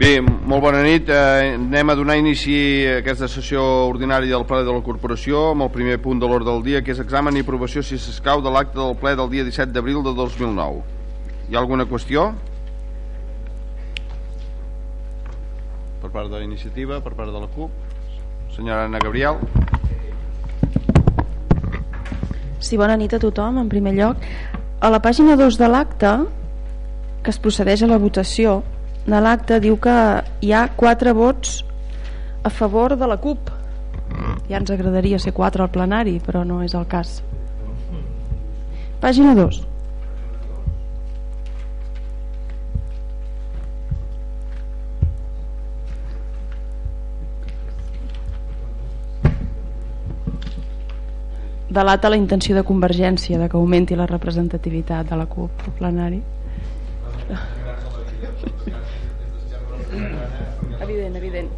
Bé, molt bona nit. Eh, anem a donar inici a aquesta sessió ordinària del ple de la corporació amb el primer punt de l'ordre del dia, que és examen i aprovació, si s'escau, de l'acte del ple del dia 17 d'abril de 2009. Hi ha alguna qüestió? Per part de la iniciativa, per part de la CUP? Senyora Anna Gabriel. Sí, bona nit a tothom, en primer lloc. A la pàgina 2 de l'acte, que es procedeix a la votació, de l'acte diu que hi ha 4 vots a favor de la CUP. Ja ens agradaria ser 4 al plenari, però no és el cas. Pàgina 2. delata la intenció de Convergència de que augmenti la representativitat de la CUP al plenari. Evident, evident.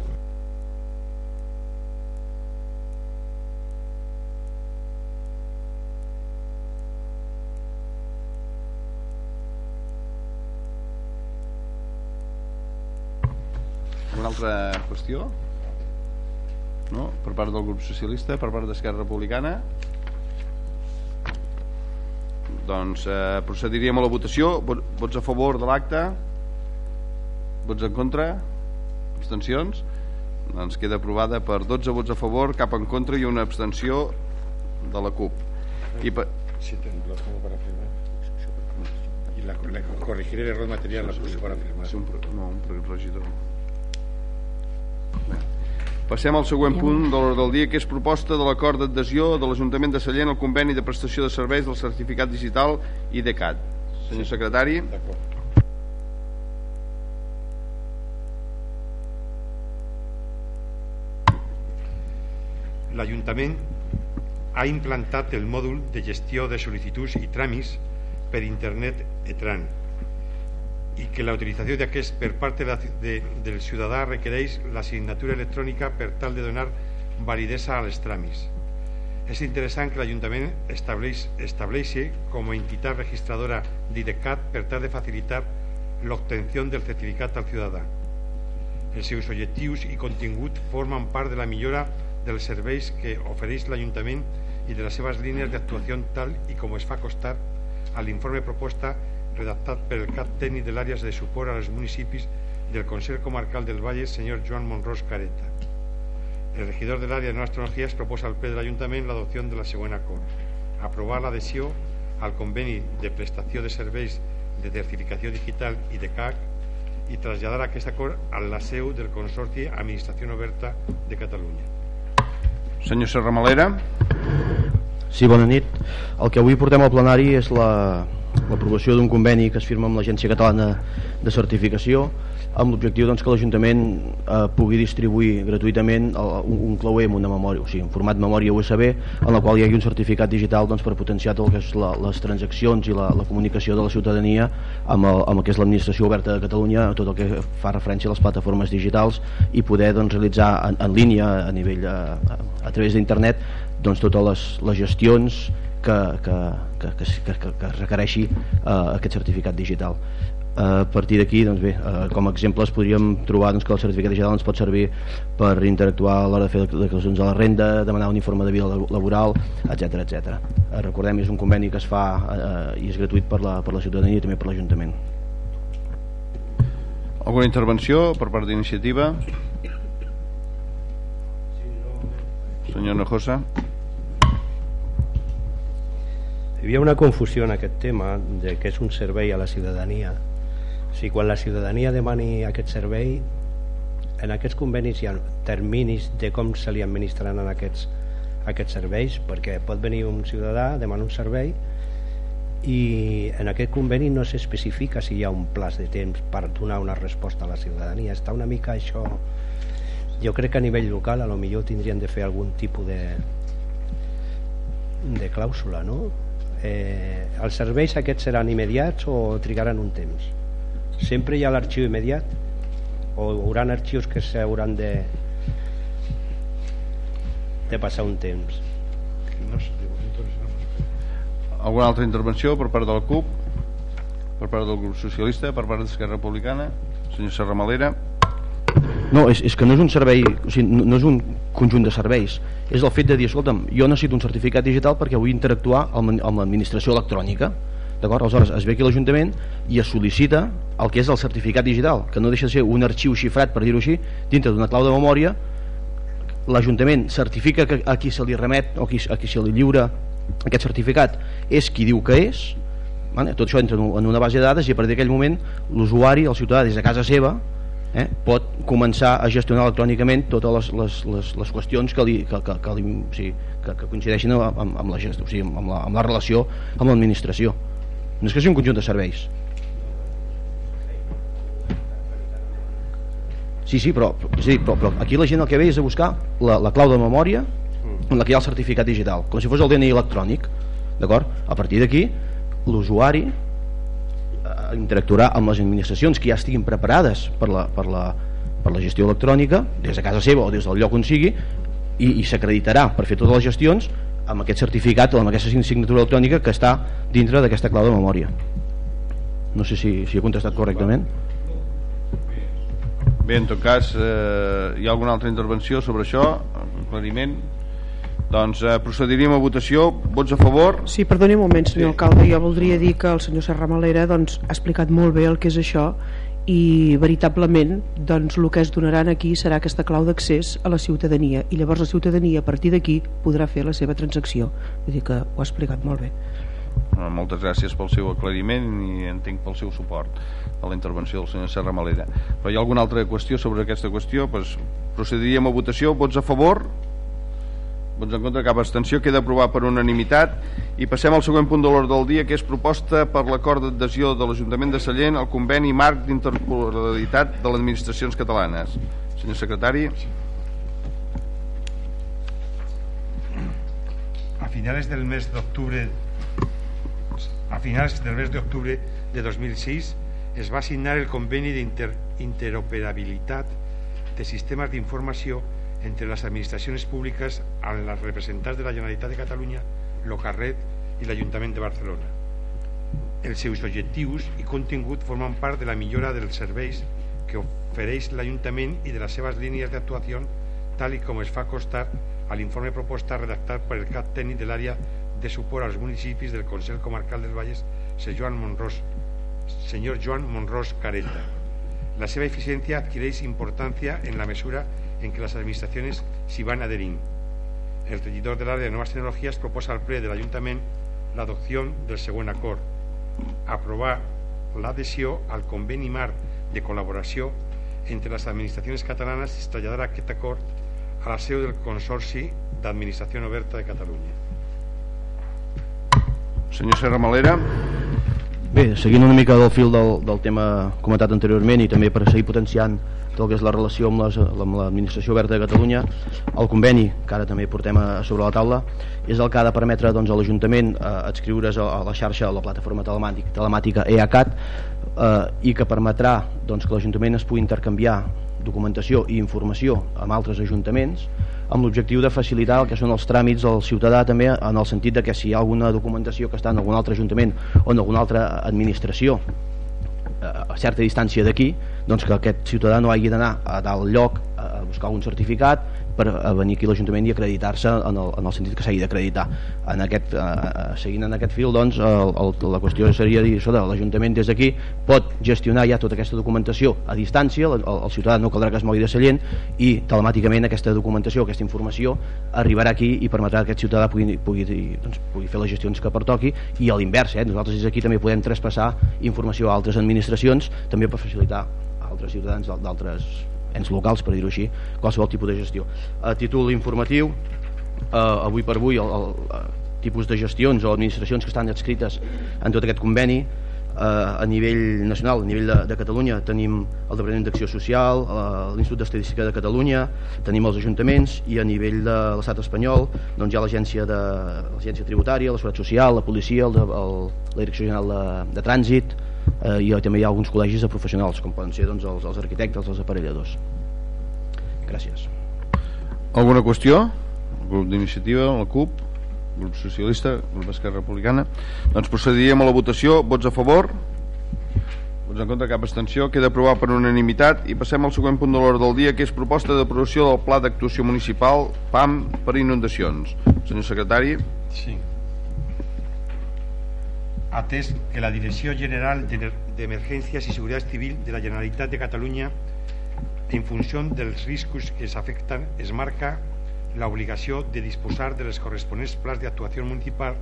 Una altra qüestió? No? Per part del grup socialista, per part d'Esquerra Republicana? Doncs eh, procediríem a la votació. Vots a favor de l'acte? Vots en contra? Abstencions? Doncs queda aprovada per 12 vots a favor, cap en contra i una abstenció de la CUP. I per... Sí, pongo para firmar. Y la, la corregiré el error material, la puse para firmar. Sí, un, no, un regidor. Bé. Passem al següent punt de l'ordre del dia, que és proposta de l'acord d'adhesió de l'Ajuntament de Sallent al conveni de prestació de serveis del certificat digital IDECAT. Senyor secretari. D'acord. l'Ajuntament ha implantat el mòdul de gestió de sol·licituds i tràmits per internet ETRAN i que la utilització d'aquest per part de la, de, del ciutadà requereix la signatura electrònica per tal de donar validesa als tràmits. És interessant que l'Ajuntament estableix, estableixi com a entitat registradora d'IDECAT per tal de facilitar l'obtenció del certificat al ciutadà. Els seus objectius i contingut formen part de la millora dels serveis que ofereix l'Ajuntament i de les seves línies d'actuació tal i com es fa costar a l'informe proposta redactat per el cap tècnic de l'àrea de suport als municipis del Consell Comarcal del Valle, senyor Joan Monrós Careta. El regidor de l'àrea de noves tecnologies proposa al ple de l'Ajuntament l'adopció de la següent acord. Aprovar l'adhesió al conveni de prestació de serveis de certificació digital i de CAC i traslladar aquest acord a la seu del Consorci Administració Oberta de Catalunya. Senyor Serramalera. Sí, bona nit. El que avui portem al plenari és l'aprovació la, d'un conveni que es firma amb l'Agència Catalana de Certificació amb l'objectiu doncs, que l'Ajuntament eh, pugui distribuir gratuïtament el, un, un clauer amb una memòria, o sigui, en format memòria USB en la qual hi hagi un certificat digital doncs, per potenciar tot el que és la, les transaccions i la, la comunicació de la ciutadania amb el, amb el que és l'administració oberta de Catalunya, tot el que fa referència a les plataformes digitals i poder doncs, realitzar en, en línia a nivell a, a, a través d'internet doncs, totes les, les gestions que, que, que, que, que, que requereixi eh, aquest certificat digital a partir d'aquí doncs bé, eh, com a exemples podríem trobar doncs, que el certificat digital ens pot servir per interactuar a l'hora de fer declaracions a la renda, demanar un informe de vida laboral, etc etc. Eh, recordem, és un conveni que es fa eh, i és gratuït per la, per la ciutadania i també per l'Ajuntament. Alguna intervenció per part d'iniciativa? Senyor Nojosa. Hi havia una confusió en aquest tema de que és un servei a la ciutadania si quan la ciutadania demani aquest servei en aquests convenis hi ha terminis de com se li administraran en aquests, aquests serveis perquè pot venir un ciutadà, demana un servei i en aquest conveni no s'especifica si hi ha un plaç de temps per donar una resposta a la ciutadania està una mica això jo crec que a nivell local a lo millor tindrien de fer algun tipus de de clàusula no? Eh, els serveis aquests seran immediats o trigaran un temps? Sempre hi ha l'arxiu immediat? O hi haurà arxius que s'hauran de de passar un temps? No sé, alguna altra intervenció per part de la CUP per part del grup socialista per part d'Esquerra Republicana? Senyor Serramalera No, és, és que no és un servei, o sigui, no, no és un conjunt de serveis, és el fet de dir, escolta'm, jo necessito un certificat digital perquè vull interactuar amb, amb l'administració electrònica, d'acord? Aleshores es ve aquí l'Ajuntament i es sol·licita el que és el certificat digital, que no deixa de ser un arxiu xifrat, per dir-ho així, dintre d'una clau de memòria, l'Ajuntament certifica que a qui se li remet o a qui, a qui se li lliura aquest certificat és qui diu que és, vale? tot això entra en una base de dades i a partir d'aquell moment l'usuari, el ciutadà, des de casa seva, eh, pot començar a gestionar electrònicament totes les, les, les, les qüestions que, li, que, que, que, li, o sigui, que, que coincideixen amb, amb, la gestió, o sigui, amb, la, amb la relació amb l'administració. No és que sigui un conjunt de serveis. Sí, sí, però, sí, però, però aquí la gent el que ve és a buscar la, la clau de memòria en la que hi ha el certificat digital, com si fos el DNI electrònic, d'acord? A partir d'aquí, l'usuari interactuarà amb les administracions que ja estiguin preparades per la, per la, per la gestió electrònica, des de casa seva o des del lloc on sigui, i, i s'acreditarà per fer totes les gestions amb aquest certificat o amb aquesta signatura electrònica que està dintre d'aquesta clau de memòria. No sé si, si he contestat correctament. Bé, en tot cas, eh, hi ha alguna altra intervenció sobre això? Aclariment? Doncs eh, procediríem a votació. Vots a favor? Sí, perdoni un moment, senyor sí. alcalde. Jo voldria dir que el senyor Serra Malera doncs, ha explicat molt bé el que és això i veritablement doncs, el que es donaran aquí serà aquesta clau d'accés a la ciutadania i llavors la ciutadania a partir d'aquí podrà fer la seva transacció vull dir que ho ha explicat molt bé moltes gràcies pel seu aclariment i entenc pel seu suport a la intervenció del senyor Serra Malera però hi ha alguna altra qüestió sobre aquesta qüestió pues, procediríem a votació vots a favor vots en contra, cap abstenció, queda aprovat per unanimitat. I passem al següent punt de l'ordre del dia que és proposta per l'acord d'adhesió de l'Ajuntament de Sallent al conveni marc d'interpolaritat de les administracions catalanes. Senyor secretari. A finales del mes de octubre a finales del mes de octubre de 2006 es va signar el conveni d'interoperabilitat de sistemes d'informació entre les administracions públiques amb les representants de la Generalitat de Catalunya, l'Ocarret i l'Ajuntament de Barcelona. Els seus objectius i contingut formen part de la millora dels serveis que ofereix l'Ajuntament i de les seves línies d'actuació tal i com es fa constar a l'informe proposta redactat per el cap tècnic de l'àrea de suport als municipis del Consell Comarcal del Valles, senyor Joan Monros, senyor Joan Monros Careta. La seva eficiència adquireix importància en la mesura en que las administraciones s'hi van adherint. El regidor de l'àrea de noves tecnologies proposa al ple de l'Ajuntament l'adopció del següent acord. Aprovar l'adhesió al conveni marc de col·laboració entre les administracions catalanes i traslladar aquest acord a la seu del Consorci d'Administració Oberta de Catalunya. Senyor Serra Malera. Bé, seguint una mica del fil del, del tema comentat anteriorment i també per seguir potenciant tot el que és la relació amb l'administració oberta de Catalunya el conveni, que ara també portem a, sobre la taula és el que ha de permetre doncs, a l'Ajuntament eh, adscriure's a, a la xarxa a la plataforma telemàtica, telemàtica EACAT eh, i que permetrà doncs, que l'Ajuntament es pugui intercanviar documentació i informació amb altres ajuntaments amb l'objectiu de facilitar el que són els tràmits al ciutadà també en el sentit de que si hi ha alguna documentació que està en algun altre ajuntament o en alguna altra administració a certa distància d'aquí doncs que aquest ciutadà no hagi d'anar a dalt lloc a buscar un certificat per venir aquí a l'Ajuntament i acreditar-se en, el, en el sentit que s'hagi d'acreditar. En aquest, eh, seguint en aquest fil, doncs, el, el, la qüestió seria dir, l'Ajuntament des d'aquí pot gestionar ja tota aquesta documentació a distància, el, el ciutadà no caldrà que es mogui de Sallent i telemàticament aquesta documentació, aquesta informació arribarà aquí i permetrà que aquest ciutadà pugui, pugui, doncs, pugui fer les gestions que pertoqui i a l'invers, eh? nosaltres des d'aquí també podem traspassar informació a altres administracions també per facilitar a altres ciutadans d'altres ens locals, per dir-ho així, qualsevol tipus de gestió. A títol informatiu, eh, avui per avui, el, el, tipus de gestions o administracions que estan adscrites en tot aquest conveni, eh, a nivell nacional, a nivell de, de Catalunya, tenim el Departament d'Acció Social, eh, l'Institut d'Estadística de Catalunya, tenim els ajuntaments i a nivell de l'estat espanyol doncs hi ha l'agència tributària, la Seguretat Social, la policia, el, el, la Direcció General de, de Trànsit, eh, i també hi ha alguns col·legis de professionals com poden ser doncs, els, els arquitectes, els aparelladors gràcies alguna qüestió? el grup d'iniciativa, la CUP grup socialista, grup d'Esquerra Republicana doncs procediríem a la votació, vots a favor Vots en contra, cap abstenció. Queda aprovat per unanimitat i passem al següent punt de l'ordre del dia, que és proposta d'aprovació del Pla d'Actuació Municipal PAM per inundacions. Senyor secretari. Sí. Atès que la Direcció General d'Emergències i Seguretat Civil de la Generalitat de Catalunya, en funció dels riscos que s'afecten, es marca l'obligació de disposar de les corresponents plans d'actuació municipal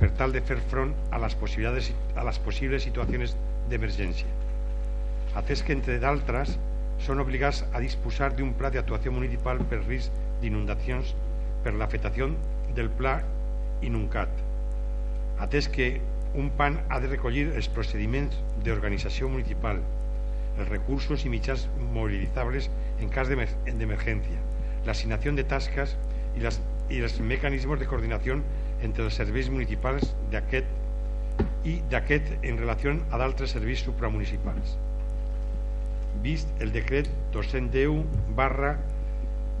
per tal de fer front a les, possibilitats, a les possibles situacions d'emergència. Atès que, entre d'altres, són obligats a disposar d'un pla d'actuació municipal per risc d'inundacions per l'afectació del pla inuncat. Atès que un PAN ha de recollir els procediments d'organització municipal, els recursos i mitjans mobilitzables en cas d'emergència, l'assignació de tasques i, les, i els mecanismes de coordinació entre els serveis municipals d'aquest i d'aquest en relació a d'altres serveis supramunicipals. Vist el decret 210 barra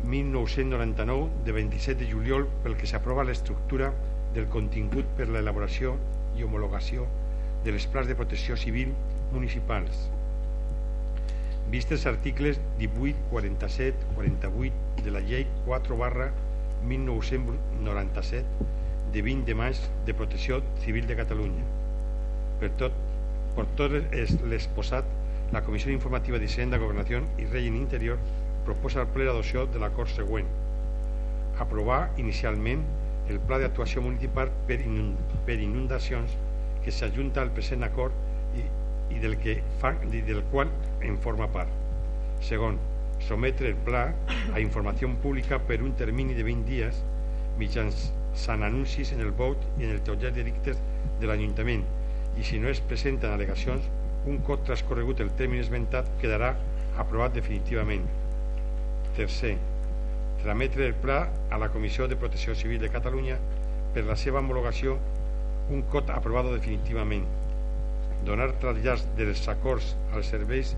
1999 de 27 de juliol pel que s'aprova l'estructura del contingut per l'elaboració i homologació de les plans de protecció civil municipals. Vist els articles 18, 47, 48 de la llei 4 barra 1997 de 20 de maig de protecció civil de Catalunya. Per tot, per tot l'exposat, la Comissió Informativa d'Hisenda, Governació i Règim Interior proposa al ple l'adopció de l'acord següent. Aprovar inicialment el pla d'actuació municipal per, per inundacions que s'ajunta al present acord i, i, del que fa, i del qual en forma part. Segon, sometre el pla a informació pública per un termini de 20 dies mitjançant anuncis en el vot i en el teullet de dictes de l'Ajuntament i si no es presenten al·legacions un cop transcorregut el termini esmentat quedarà aprovat definitivament. Tercer, trametre el pla a la Comissió de Protecció Civil de Catalunya per la seva homologació un cot aprovat definitivament donar trasllats dels acords als serveis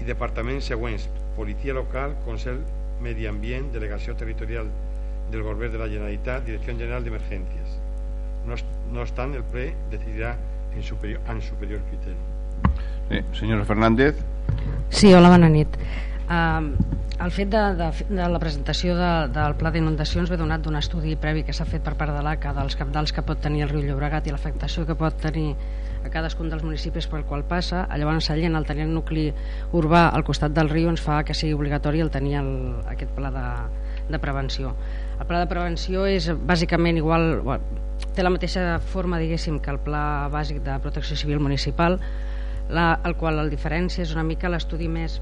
i departaments següents Policia Local, Consell Medi Ambient, Delegació Territorial del Govern de la Generalitat, Direcció General d'Emergències. No, no obstant, el ple decidirà en superior, en superior criteri. Sí, senyora Fernández. Sí, hola, bona nit. El fet de, de, de la presentació de, del pla d'inundacions ve donat d'un estudi previ que s'ha fet per part de l'ACA dels capdals que pot tenir el riu Llobregat i l'afectació que pot tenir a cadascun dels municipis pel qual passa. Llavors, Sallent, al tenir el nucli urbà al costat del riu, ens fa que sigui obligatori el tenir el, aquest pla de, de prevenció. El pla de prevenció és bàsicament igual, té la mateixa forma, diguéssim, que el pla bàsic de protecció civil municipal, la, el qual el diferència és una mica l'estudi més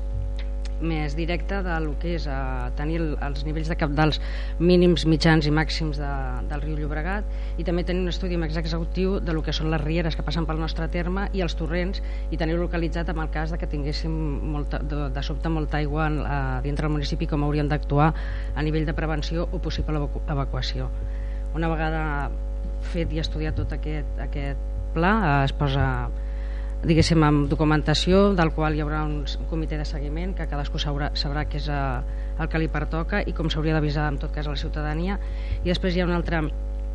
més directe del que és a eh, tenir els nivells de capdals mínims, mitjans i màxims de, del riu Llobregat i també tenir un estudi més exhaustiu de lo que són les rieres que passen pel nostre terme i els torrents i tenir localitzat en el cas de que tinguéssim molta, de, de sobte molta aigua en, a, dintre del municipi com hauríem d'actuar a nivell de prevenció o possible evacuació. Una vegada fet i estudiat tot aquest, aquest pla eh, es posa diguéssim amb documentació del qual hi haurà un comitè de seguiment que cadascú sabrà, sabrà què és eh, el que li pertoca i com s'hauria d'avisar en tot cas a la ciutadania. I després hi ha un altre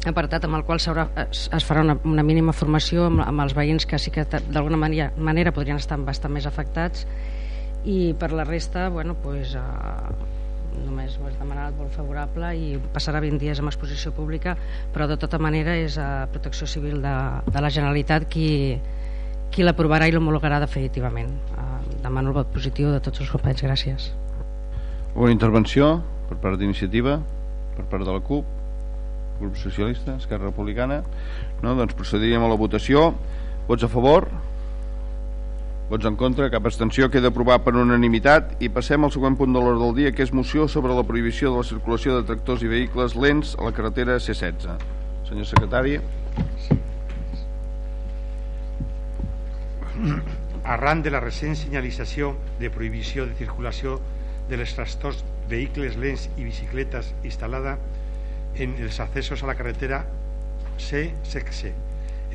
apartat amb el qual es, es farà una, una mínima formació amb, amb els veïns que sí que d'alguna manera, manera podrien estar bastant més afectats. I per la resta bueno, pues, eh, només ho has demanat molt favorable i passarà 20 dies amb exposició pública però de tota manera és a eh, Protecció Civil de, de la Generalitat qui, qui l'aprovarà i l'homologarà definitivament. Uh, demano el vot positiu de tots els companys. Gràcies. Una intervenció per part d'iniciativa, per part de la CUP, grup socialista, Esquerra Republicana. No? Doncs procediríem a la votació. Vots a favor? Vots en contra? Cap abstenció? Queda aprovat per unanimitat i passem al següent punt de l'ordre del dia que és moció sobre la prohibició de la circulació de tractors i vehicles lents a la carretera C16. Senyor secretari. Sí. Arran de la recent senyalització de prohibició de circulació de les trastorns vehicles lents i bicicletes instal·lada en els accessos a la carretera C-16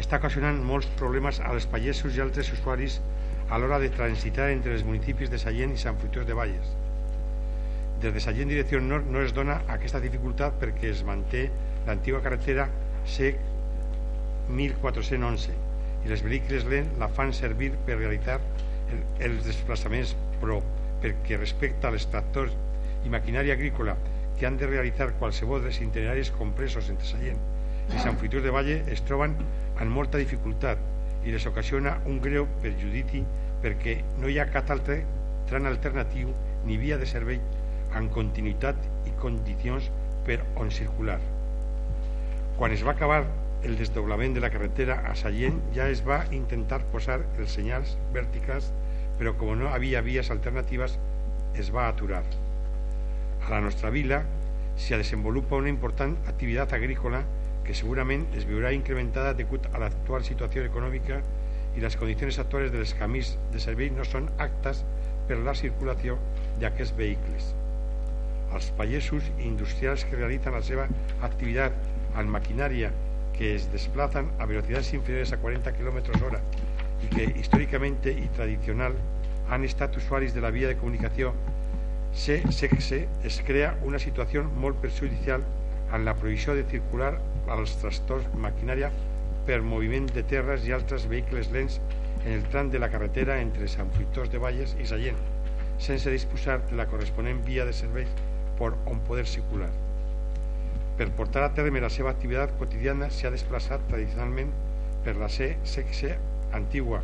està ocasionant molts problemes als pagesos i altres usuaris a l'hora de transitar entre els municipis de Sallent i Sant Fruitós de Valles. Des de Sallent direcció nord no es dona aquesta dificultat perquè es manté l'antiga carretera C 1411 i els vehicles lents la fan servir per realitzar el, els desplaçaments però perquè respecte als tractors i maquinària agrícola que han de realitzar qualsevol dels itineraris compresos entre Sallent i Sant Fruitós de Valle es troben amb molta dificultat i les ocasiona un greu perjudici perquè no hi ha cap altre tram alternatiu ni via de servei amb continuïtat i condicions per on circular. Quan es va acabar el desdoblament de la carretera a Sallent ja es va intentar posar els senyals verticals però com no havia vies alternatives es va aturar. A la nostra vila s'hi desenvolupa una important activitat agrícola que segurament es veurà incrementada degut a l'actual situació econòmica i les condicions actuals dels camins de servei no són actes per la circulació d'aquests vehicles. Els pagesos industrials que realitzen la seva activitat en maquinària que es desplazan a velocitats inferiores a 40 km hora y que históricamente y tradicional han estat usuaris de la via de comunicació sexe es crea una situació molt perjudicial en la prohibició de circular als trastorns maquinària per moviment de terres i altres vehicles lents en el tram de la carretera entre Sant Fruitós de Valles i Sallent, sense disposar de la corresponent via de serveis per on poder circular. Per portar a terme la seva activitat quotidiana s'ha desplaçat tradicionalment per la C-sexe antigua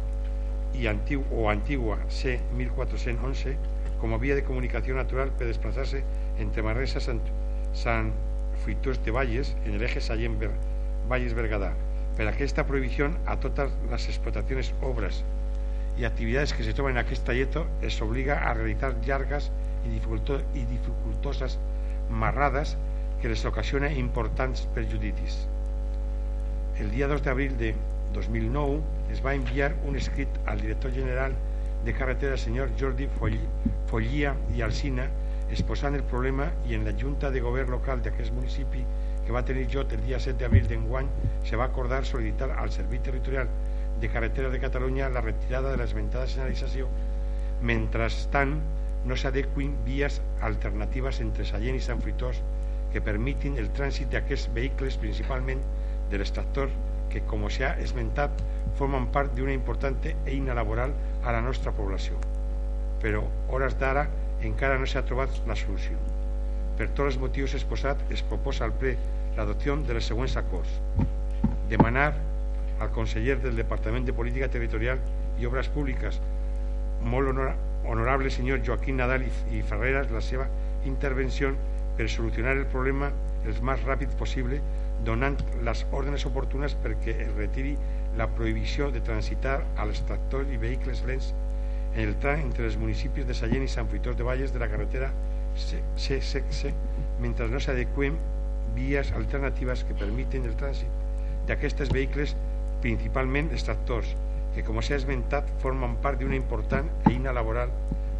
i antiu o antigua C1411 com a via de comunicació natural per desplaçar-se entre Manresa Sant, Sant Fruitós de Valles en l'eje Sallent -Ver, Valles-Bergadà. Per aquesta prohibició a totes les explotacions, obres i activitats que se troben en aquest talleto es obliga a realitzar llargues i, dificulto i dificultoses marrades que les ocasiona importants perjudicis. El dia 2 d'abril de 2009 es va enviar un escrit al director general de carretera senyor Jordi Follia i Alcina exposant el problema i en la Junta de Govern local d'aquest municipi que va tenir lloc el dia 7 d'abril d'enguany se va acordar solicitar al Servei Territorial de Carretera de Catalunya la retirada de l'esmentada senyalització mentrestant no s'adequin vies alternatives entre Sallent i Sant Fruitós que permitin el trànsit d'aquests vehicles principalment de l'extractor que, com s'ha esmentat, formen part d'una important eina laboral a la nostra població. Però, hores d'ara, encara no s'ha trobat la solució. Per tots els motius exposats, es proposa al ple l'adopció de les següents acords. Demanar al conseller del Departament de Política Territorial i Obres Públiques, molt honor honorable senyor Joaquín Nadal i Ferreras, la seva intervenció per solucionar el problema el més ràpid possible donant les ordres oportunes perquè es retiri la prohibició de transitar als tractors i vehicles lents en el tram entre els municipis de Sallent i Sant Fruitós de Valles de la carretera C-16 mentre no s'adequen vies alternatives que permiten el trànsit d'aquests vehicles principalment els tractors que com s'ha esmentat formen part d'una important eina laboral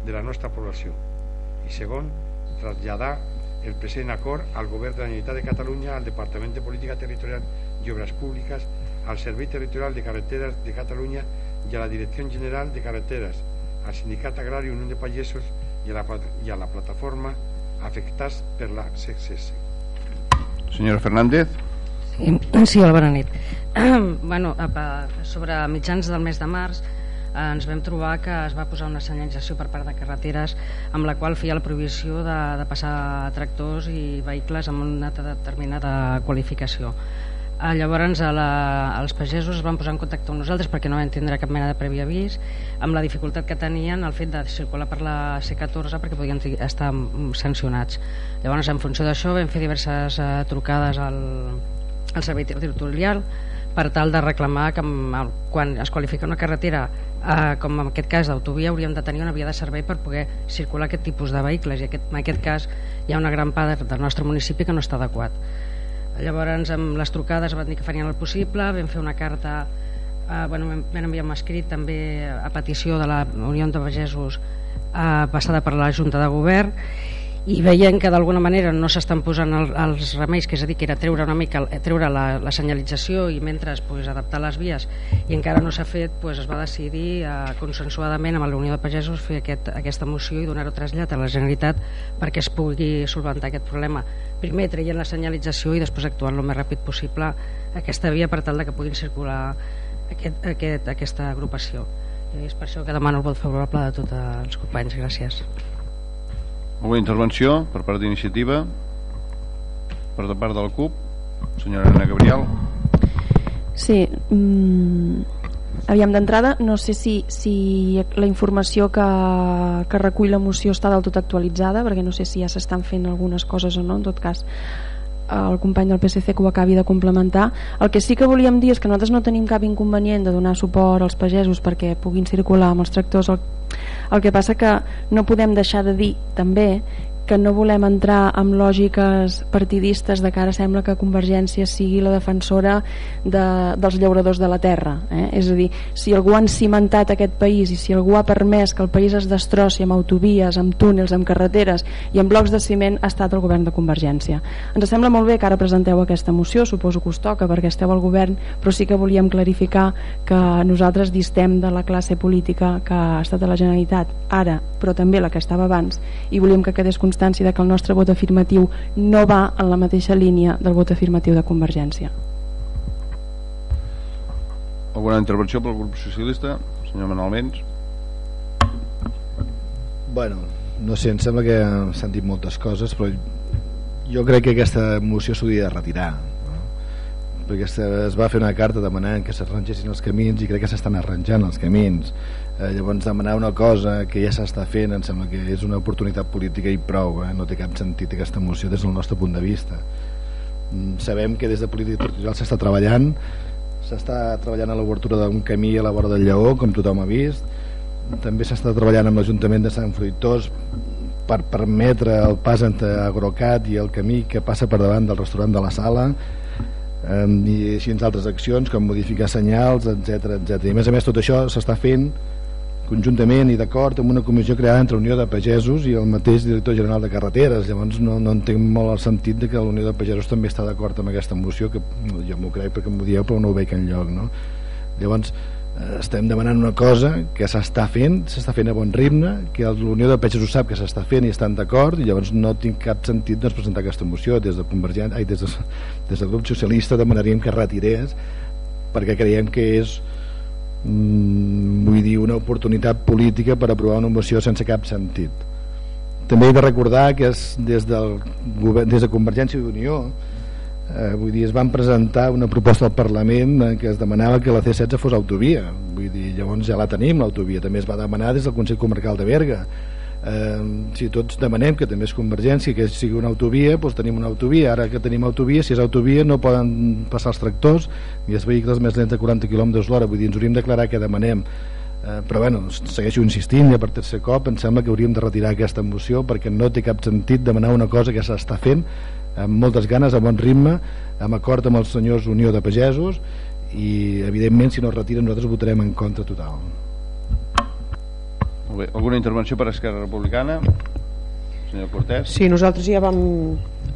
de la nostra població. I segon, traslladar el present acord al Govern de la Generalitat de Catalunya, al Departament de Política Territorial i Obres Públiques, al Servei Territorial de Carreteres de Catalunya i a la Direcció General de Carreteres, al Sindicat Agrari Unió de Pagesos i a la, i a la plataforma afectats per la CCS. Senyora Fernández. Sí, sí hola, bona nit. bueno, sobre mitjans del mes de març ens vam trobar que es va posar una senyalització per part de carreteres amb la qual feia la prohibició de, de passar tractors i vehicles amb una determinada qualificació. Eh, llavors a la, els pagesos es van posar en contacte amb nosaltres perquè no van tindre cap mena de previ avís amb la dificultat que tenien el fet de circular per la C14 perquè podien estar sancionats. Llavors en funció d'això vam fer diverses eh, trucades al, al servei territorial per tal de reclamar que quan es qualifica una carretera eh, com en aquest cas d'autovia hauríem de tenir una via de servei per poder circular aquest tipus de vehicles. I aquest, en aquest cas hi ha una gran part del nostre municipi que no està adequat. Llavors amb les trucades van dir que farien el possible vam fer una carta eh, bueno, vam enviar un escrit també a petició de la Unió de Pagesos eh, passada per la Junta de Govern i veient que d'alguna manera no s'estan posant el, els remeis, que és a dir, que era treure una mica treure la, la senyalització i mentre pues, adaptar les vies i encara no s'ha fet, pues, es va decidir eh, consensuadament amb la Unió de Pagesos fer aquest, aquesta moció i donar-ho trasllat a la Generalitat perquè es pugui solventar aquest problema. Primer traient la senyalització i després actuant el més ràpid possible aquesta via per tal de que puguin circular aquest, aquest, aquesta agrupació. I és per això que demano el vot favorable de tots els companys, gràcies alguna intervenció per part d'iniciativa per part del CUP senyora Ana Gabriel Sí mm, Aviam, d'entrada, no sé si, si la informació que, que recull la moció està del tot actualitzada, perquè no sé si ja s'estan fent algunes coses o no, en tot cas el company del PSC que ho acabi de complementar. El que sí que volíem dir és que nosaltres no tenim cap inconvenient de donar suport als pagesos perquè puguin circular amb els tractors. El, el que passa que no podem deixar de dir també que no volem entrar amb lògiques partidistes de cara sembla que Convergència sigui la defensora de, dels llauradors de la terra eh? és a dir, si algú ha cimentat aquest país i si algú ha permès que el país es destrossi amb autovies, amb túnels, amb carreteres i amb blocs de ciment ha estat el govern de Convergència. Ens sembla molt bé que ara presenteu aquesta moció, suposo que us toca perquè esteu al govern, però sí que volíem clarificar que nosaltres distem de la classe política que ha estat a la Generalitat ara, però també la que estava abans i volíem que quedés constant constància de que el nostre vot afirmatiu no va en la mateixa línia del vot afirmatiu de Convergència. Alguna intervenció pel grup socialista? Senyor Manuel Menys. Bueno, no sé, em sembla que s'han dit moltes coses, però jo crec que aquesta moció s'hauria de retirar no? perquè es va fer una carta demanant que s'arrangessin els camins i crec que s'estan arranjant els camins eh, llavors demanar una cosa que ja s'està fent em sembla que és una oportunitat política i prou eh? no té cap sentit aquesta moció des del nostre punt de vista mm, sabem que des de política territorial s'està treballant s'està treballant a l'obertura d'un camí a la vora del Lleó com tothom ha vist també s'està treballant amb l'Ajuntament de Sant Fruitós per permetre el pas entre Agrocat i el camí que passa per davant del restaurant de la Sala eh, i així altres accions com modificar senyals, etc etc. I a més a més tot això s'està fent conjuntament i d'acord amb una comissió creada entre Unió de Pagesos i el mateix director general de Carreteres llavors no, no entenc molt el sentit de que la Unió de Pagesos també està d'acord amb aquesta moció que jo m'ho crec perquè m'ho dieu però no ho veig enlloc no? llavors eh, estem demanant una cosa que s'està fent s'està fent a bon ritme que la Unió de Pagesos sap que s'està fent i estan d'acord i llavors no tinc cap sentit doncs, presentar aquesta moció des de Convergent, ai, des, de, des del grup socialista demanaríem que retirés perquè creiem que és vull dir una oportunitat política per aprovar una moció sense cap sentit. També he de recordar que és des, del govern, des de Convergència i Unió eh, vull dir, es van presentar una proposta al Parlament en què es demanava que la C16 fos autovia. Vull dir, llavors ja la tenim l'autovia. També es va demanar des del Consell Comarcal de Berga eh, si tots demanem que també és convergència que sigui una autovia, doncs tenim una autovia. Ara que tenim autovia, si és autovia no poden passar els tractors ni els vehicles més lents de 40 km l'hora. Vull dir, ens hauríem d'aclarar què demanem. Eh, però bueno, segueixo insistint i per tercer cop em sembla que hauríem de retirar aquesta moció perquè no té cap sentit demanar una cosa que s'està fent amb moltes ganes, a bon ritme amb acord amb els senyors Unió de Pagesos i evidentment si no es retiren nosaltres votarem en contra total molt bé. Alguna intervenció per Esquerra Republicana? Senyor Cortés? Sí, nosaltres ja vam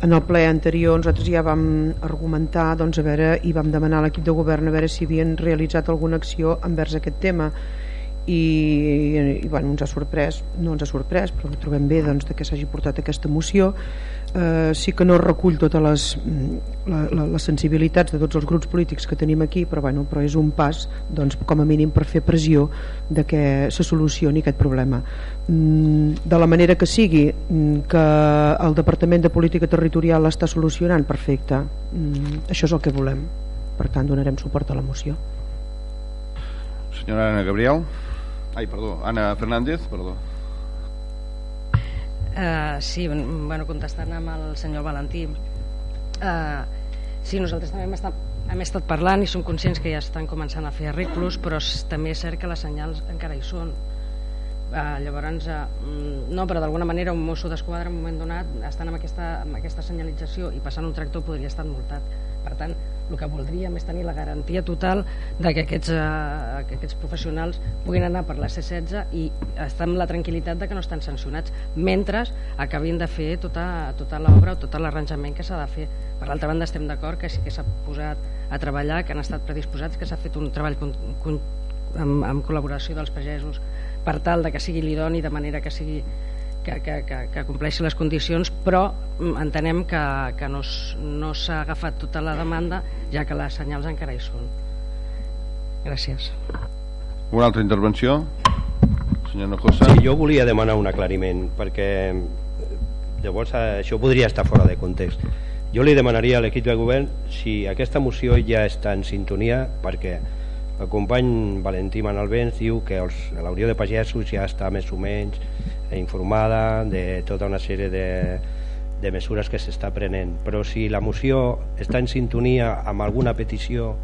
en el ple anterior nosaltres ja vam argumentar doncs, a veure, i vam demanar a l'equip de govern a veure si havien realitzat alguna acció envers aquest tema i, i bueno, ens ha sorprès no ens ha sorprès però ho trobem bé doncs, que s'hagi portat aquesta moció eh, sí que no recull totes les, la, la, les sensibilitats de tots els grups polítics que tenim aquí però, bueno, però és un pas doncs, com a mínim per fer pressió de que se solucioni aquest problema. Mm, de la manera que sigui mm, que el Departament de Política Territorial l'està solucionant, perfecte. Mm, això és el que volem. Per tant donarem suport a la moció. Senyora Ana Gabriel. Ai, perdó, Ana Fernández, perdó. Uh, sí, bueno, contestant amb el senyor Valentí uh, sí, nosaltres també hem estat, hem estat parlant i som conscients que ja estan començant a fer arreglos però també és cert que les senyals encara hi són. Uh, llavors uh, no, però d'alguna manera un mosso d'esquadra en un moment donat estan amb aquesta, amb aquesta senyalització i passant un tractor podria estar multat per tant el que voldríem és tenir la garantia total de que aquests, eh, que aquests professionals puguin anar per la C16 i estar amb la tranquil·litat de que no estan sancionats mentre acabin de fer tota, tota l'obra o tot l'arranjament que s'ha de fer. Per l'altra banda estem d'acord que sí que s'ha posat a treballar, que han estat predisposats que s'ha fet un treball con, con, amb, amb col·laboració dels pagesos per tal de que sigui l'idoni de manera que sigui que, que, que, que compleixi les condicions, però mm, entenem que, que no, no s'ha agafat tota la demanda, ja que les senyals encara hi són. Gràcies. Una altra intervenció? Senyor Nojosa. Sí, jo volia demanar un aclariment, perquè eh, llavors eh, això podria estar fora de context. Jo li demanaria a l'equip de govern si aquesta moció ja està en sintonia, perquè el company Valentí Manalbens diu que els, la de Pagesos ja està més o menys informada de tota una sèrie de, de mesures que s'està prenent però si la moció està en sintonia amb alguna petició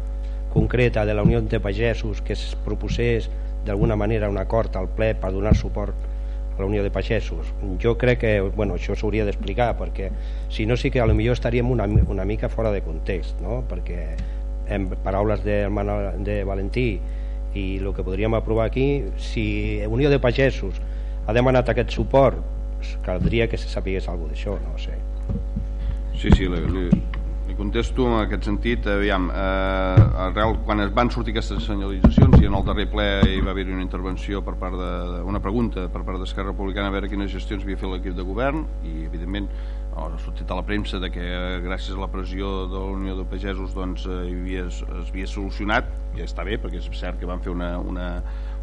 concreta de la Unió de Pagesos que es proposés d'alguna manera un acord al ple per donar suport a la Unió de Pagesos jo crec que bueno, això s'hauria d'explicar perquè si no sí que millor estaríem una, una mica fora de context no? perquè en paraules de, de Valentí i el que podríem aprovar aquí si Unió de Pagesos ha demanat aquest suport. Caldria que se sapigués alguna d'això no sé. Sí, sí, li, li, contesto en aquest sentit, aviam, eh, arrel, quan es van sortir aquestes senyalitzacions i en el darrer ple hi va haver una intervenció per part de, una pregunta per part d'Esquerra Republicana a veure quines gestions havia fet l'equip de govern i evidentment ha sortit a la premsa de que eh, gràcies a la pressió de la Unió de Pagesos doncs, eh, havia, es havia solucionat. I està bé perquè és cert que van fer una, una,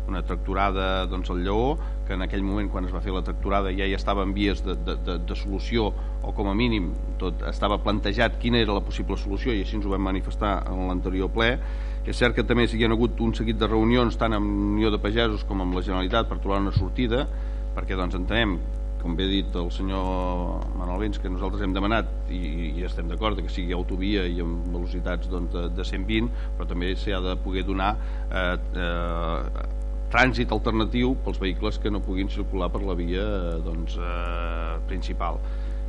una tracturada doncs, al Lleó, que en aquell moment quan es va fer la tracturada ja hi estava en vies de, de, de, de solució o com a mínim tot estava plantejat quina era la possible solució i així ens ho vam manifestar en l'anterior ple. És cert que també hi ha hagut un seguit de reunions tant amb Unió de Pagesos com amb la Generalitat per trobar una sortida perquè doncs entenem com bé ha dit el senyor Manuel Vents que nosaltres hem demanat i, i estem d'acord que sigui autovia i amb velocitats doncs, de, de 120 però també s'hi ha de poder donar eh, eh, trànsit alternatiu pels vehicles que no puguin circular per la via eh, doncs, eh, principal.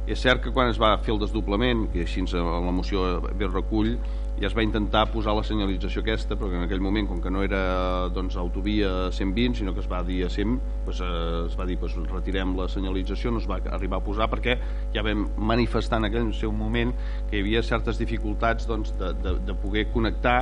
És cert que quan es va fer el desdoblament, que així en la moció ve recull, ja es va intentar posar la senyalització aquesta, però en aquell moment, com que no era doncs, autovia 120, sinó que es va dir a 100, doncs, eh, es va dir doncs, retirem la senyalització, no es va arribar a posar perquè ja vam manifestar en aquell seu moment que hi havia certes dificultats doncs, de, de, de poder connectar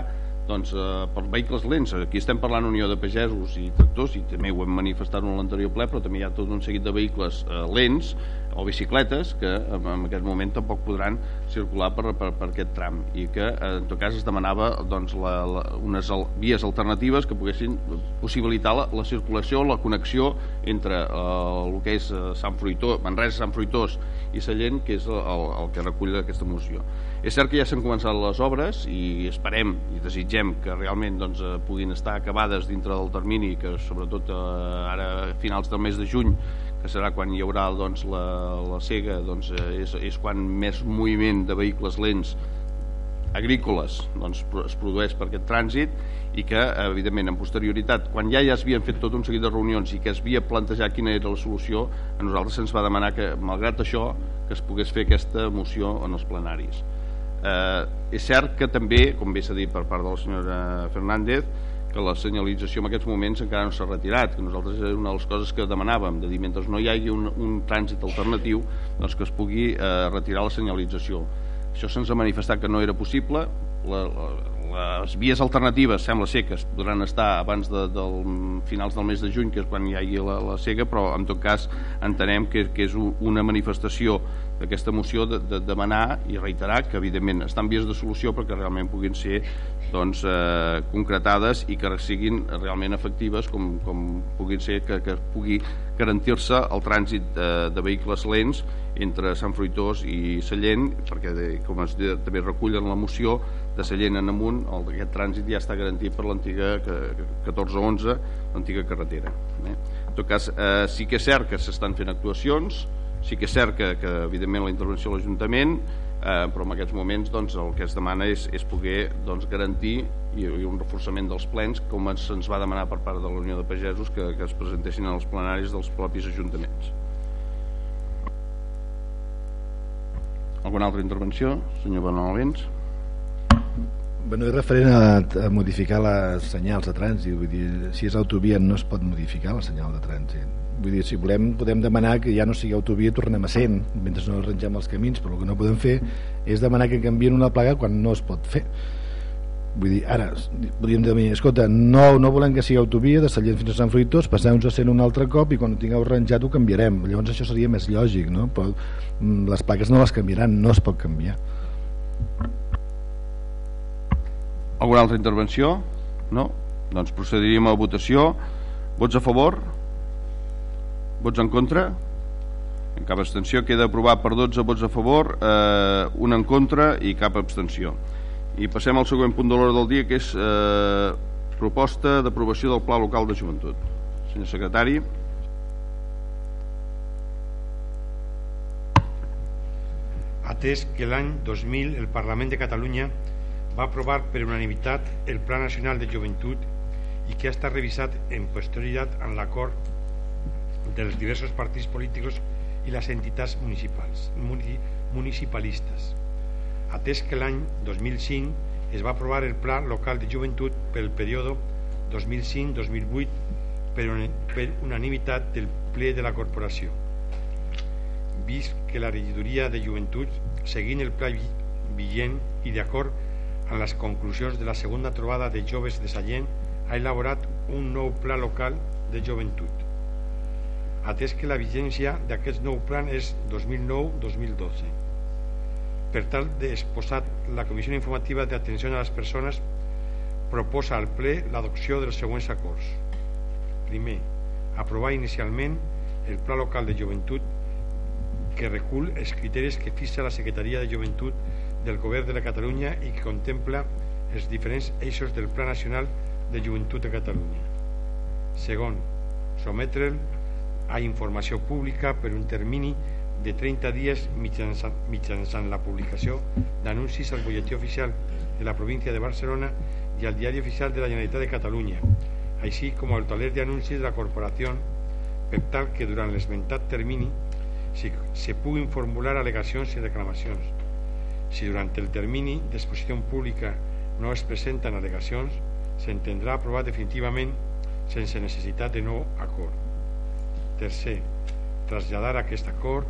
doncs, eh, per vehicles lents, aquí estem parlant Unió de Pagesos i tractors i també ho hem manifestat en l'anterior ple però també hi ha tot un seguit de vehicles eh, lents o bicicletes que en, en aquest moment tampoc podran circular per, per, per aquest tram. I que eh, en tot cas es demanava doncs, la, la, unes al, vies alternatives que poguessin possibilitar la, la circulació, la connexió entre eh, el que és eh, Sant Fruitós, Manresa, Sant Fruitós i Sallent que és el, el que recull aquesta moció. És cert que ja s'han començat les obres i esperem i desitgem que realment doncs, eh, puguin estar acabades dintre del termini que sobretot ara a finals del mes de juny que serà quan hi haurà doncs, la, la cega doncs, és, és quan més moviment de vehicles lents agrícoles doncs, es produeix per aquest trànsit i que, evidentment, en posterioritat, quan ja ja es havien fet tot un seguit de reunions i que es havia plantejat quina era la solució, a nosaltres se'ns va demanar que, malgrat això, que es pogués fer aquesta moció en els plenaris. Eh, és cert que també, com bé s'ha dit per part de la senyora Fernández, que la senyalització en aquests moments encara no s'ha retirat, que nosaltres és una de les coses que demanàvem, de dir, mentre no hi hagi un, un trànsit alternatiu, doncs que es pugui eh, retirar la senyalització. Això se'ns ha manifestat que no era possible, la, la, les vies alternatives sembla ser que es podran estar abans de, del finals del mes de juny, que és quan hi hagi la, la cega, però en tot cas entenem que, que és una manifestació d'aquesta moció de, de demanar i reiterar que evidentment estan vies de solució perquè realment puguin ser doncs, eh, concretades i que siguin realment efectives com, com puguin ser que, que pugui garantir-se el trànsit de, de vehicles lents entre Sant Fruitós i Sallent perquè de, com es de, també recull en la moció de Sallent en amunt el, aquest trànsit ja està garantit per l'antiga 14-11 l'antiga carretera eh? en tot cas eh, sí que és cert que s'estan fent actuacions sí que és cert que, que evidentment la intervenció de l'Ajuntament eh, però en aquests moments doncs, el que es demana és, és poder doncs, garantir i, i un reforçament dels plens com se'ns va demanar per part de la Unió de Pagesos que, que es presentessin en els plenaris dels propis ajuntaments Alguna altra intervenció? Senyor Benalvens Bueno, és referent a, a modificar les senyals de trànsit vull dir, si és autovia no es pot modificar la senyal de trànsit. Vull dir, si volem podem demanar que ja no sigui autovia tornem a 100 mentre no arrangem els camins però el que no podem fer és demanar que canvien una plaga quan no es pot fer. Vull dir, ara, podríem dir escolta, no, no volem que sigui autovia de Sallent fins a Sant Fruitós, passem-nos a 100 un altre cop i quan ho tingueu arranjat ho canviarem. Llavors això seria més lògic no? però mm, les plaques no les canviaran, no es pot canviar alguna altra intervenció? No? doncs procediríem a votació. Vots a favor? Vots en contra? En cap abstenció. Queda aprovat per 12 vots a favor eh, un en contra i cap abstenció. I passem al següent punt de l'hora del dia que és eh, proposta d'aprovació del Pla Local de Joventut. Senyor secretari. Atès que l'any 2000 el Parlament de Catalunya va aprovar per unanimitat el Pla Nacional de Joventut i que ha estat revisat en posterioritat en l'acord dels diversos partits polítics i les entitats municipals, municipalistes. Atès que l'any 2005 es va aprovar el Pla Local de Joventut pel període 2005-2008 per, unanimitat del ple de la corporació vist que la regidoria de joventut, seguint el pla vigent i d'acord amb les conclusions de la segona trobada de joves de Sallent, ha elaborat un nou pla local de joventut. Atès que la vigència d'aquest nou plan és 2009-2012. Per tal d'exposar la Comissió Informativa d'Atenció a les Persones proposa al ple l'adopció dels següents acords. Primer, aprovar inicialment el Pla Local de Joventut que recull els criteris que fixa la Secretaria de Joventut del Govern de la Catalunya i que contempla els diferents eixos del Pla Nacional de Joventut de Catalunya. Segon, sometre'l a informació pública per un termini de 30 dies mitjançant, mitjançant la publicació d'anuncis al butlletí oficial de la província de Barcelona i al diari oficial de la Generalitat de Catalunya, així com al taler d'anuncis de la corporació per tal que durant l'esmentat termini si se puguin formular al·legacions i reclamacions. Si durant el termini d'exposició pública no es presenten al·legacions, s'entendrà aprovat definitivament sense necessitat de nou acord. Tercer, traslladar aquest acord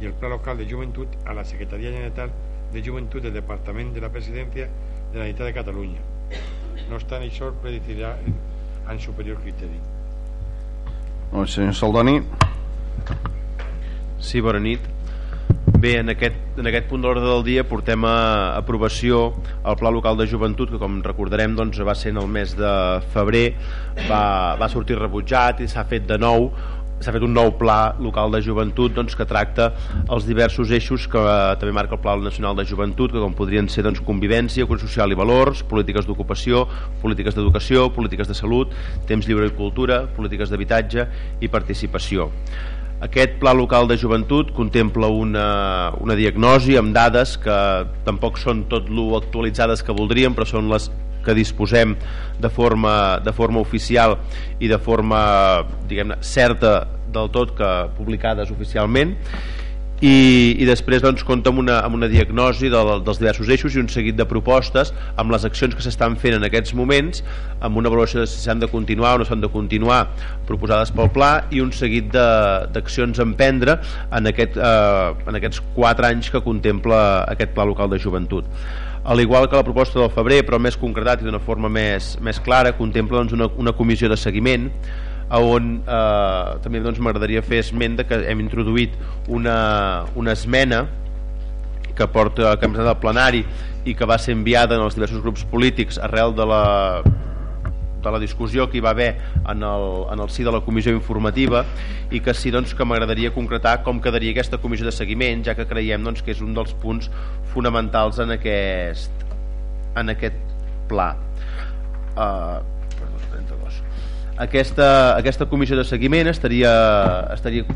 i el Pla Local de Joventut a la Secretaria General de Joventut del Departament de la Presidència de la Unitat de Catalunya. No obstant això, preditirà en superior criteri. El senyor Saldoni. Sí, bona nit. Bé, en aquest, en aquest punt d'ordre del dia portem a aprovació el Pla Local de Joventut, que com recordarem doncs, va ser en el mes de febrer, va, va sortir rebutjat i s'ha fet de nou s'ha fet un nou pla local de joventut doncs, que tracta els diversos eixos que eh, també marca el Pla Nacional de Joventut que com podrien ser doncs, convivència, cohesió social i valors polítiques d'ocupació, polítiques d'educació polítiques de salut, temps lliure i cultura polítiques d'habitatge i participació aquest pla local de joventut contempla una, una diagnosi amb dades que tampoc són tot lo actualitzades que voldríem, però són les que disposem de forma, de forma oficial i de forma diguem certa del tot que publicades oficialment i, i després doncs, compta amb una, amb una diagnosi de, dels diversos eixos i un seguit de propostes amb les accions que s'estan fent en aquests moments amb una avaluació de si s'han de continuar o no s'han de continuar proposades pel pla i un seguit d'accions a emprendre en, aquest, eh, en aquests 4 anys que contempla aquest pla local de joventut. Al igual que la proposta del febrer però més concretat i d'una forma més, més clara contempla doncs, una, una comissió de seguiment on eh, també doncs, m'agradaria fer esment de que hem introduït una, una esmena que porta que hem al plenari i que va ser enviada en els diversos grups polítics arrel de la, de la discussió que hi va haver en el, en el si de la comissió informativa i que sí doncs, que m'agradaria concretar com quedaria aquesta comissió de seguiment ja que creiem doncs, que és un dels punts fonamentals en aquest, en aquest pla. Uh, aquesta, aquesta comissió de seguiment estaria, estaria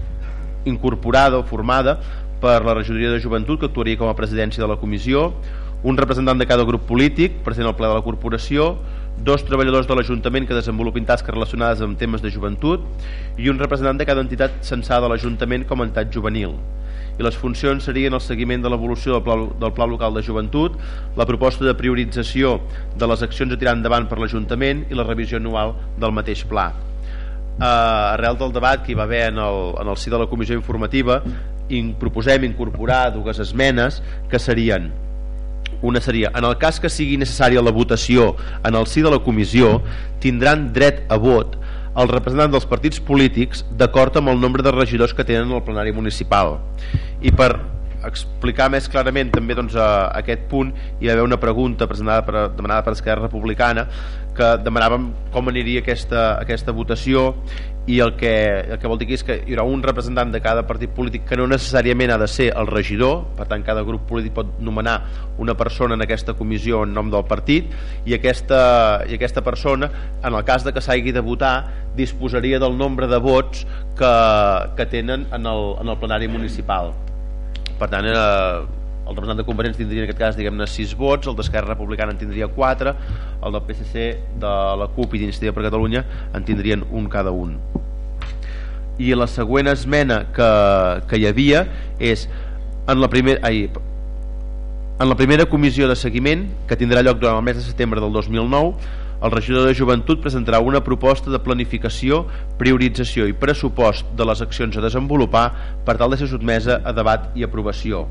incorporada o formada per la regidoria de joventut que actuaria com a presidència de la comissió un representant de cada grup polític present al ple de la corporació dos treballadors de l'Ajuntament que desenvolupin tasques relacionades amb temes de joventut i un representant de cada entitat censada de l'Ajuntament com a entitat juvenil i les funcions serien el seguiment de l'evolució del, del Pla Local de Joventut, la proposta de priorització de les accions a tirar endavant per l'Ajuntament i la revisió anual del mateix pla. Uh, arrel del debat que hi va haver en el, en el si de la comissió informativa in, proposem incorporar dues esmenes que serien una seria, en el cas que sigui necessària la votació en el si de la comissió tindran dret a vot els representants dels partits polítics d'acord amb el nombre de regidors que tenen al plenari municipal. I per explicar més clarament també doncs, a aquest punt hi va haver una pregunta presentada per, demanada per Esquerra Republicana que demanàvem com aniria aquesta, aquesta votació i el que, el que vol dir és que hi haurà un representant de cada partit polític que no necessàriament ha de ser el regidor per tant cada grup polític pot nomenar una persona en aquesta comissió en nom del partit i aquesta, i aquesta persona en el cas de que s'hagi de votar disposaria del nombre de vots que, que tenen en el, en el plenari municipal. Per tant eh, el representant de Convergència tindria en aquest cas diguem-ne 6 vots, el d'Esquerra Republicana en tindria 4, el del PSC de la CUP i d'Iniciativa per Catalunya en tindrien un cada un. I la següent esmena que, que hi havia és en la primera ai, en la primera comissió de seguiment que tindrà lloc durant el mes de setembre del 2009 el regidor de joventut presentarà una proposta de planificació, priorització i pressupost de les accions a desenvolupar per tal de ser sotmesa a debat i aprovació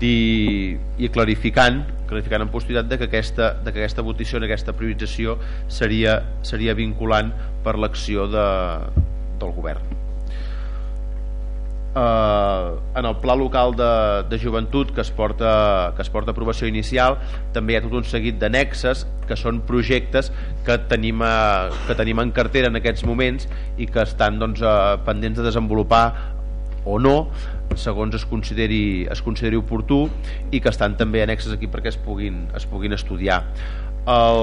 di, i clarificant clarificant en posteritat de que aquesta, de que aquesta votació en aquesta priorització seria, seria vinculant per l'acció de, del govern. Eh, en el pla local de, de joventut que es, porta, que es porta a aprovació inicial també hi ha tot un seguit d'annexes que són projectes que tenim, a, que tenim en cartera en aquests moments i que estan doncs, eh, pendents de desenvolupar o no segons es consideri, es consideri oportú i que estan també annexes aquí perquè es puguin, es puguin estudiar. El,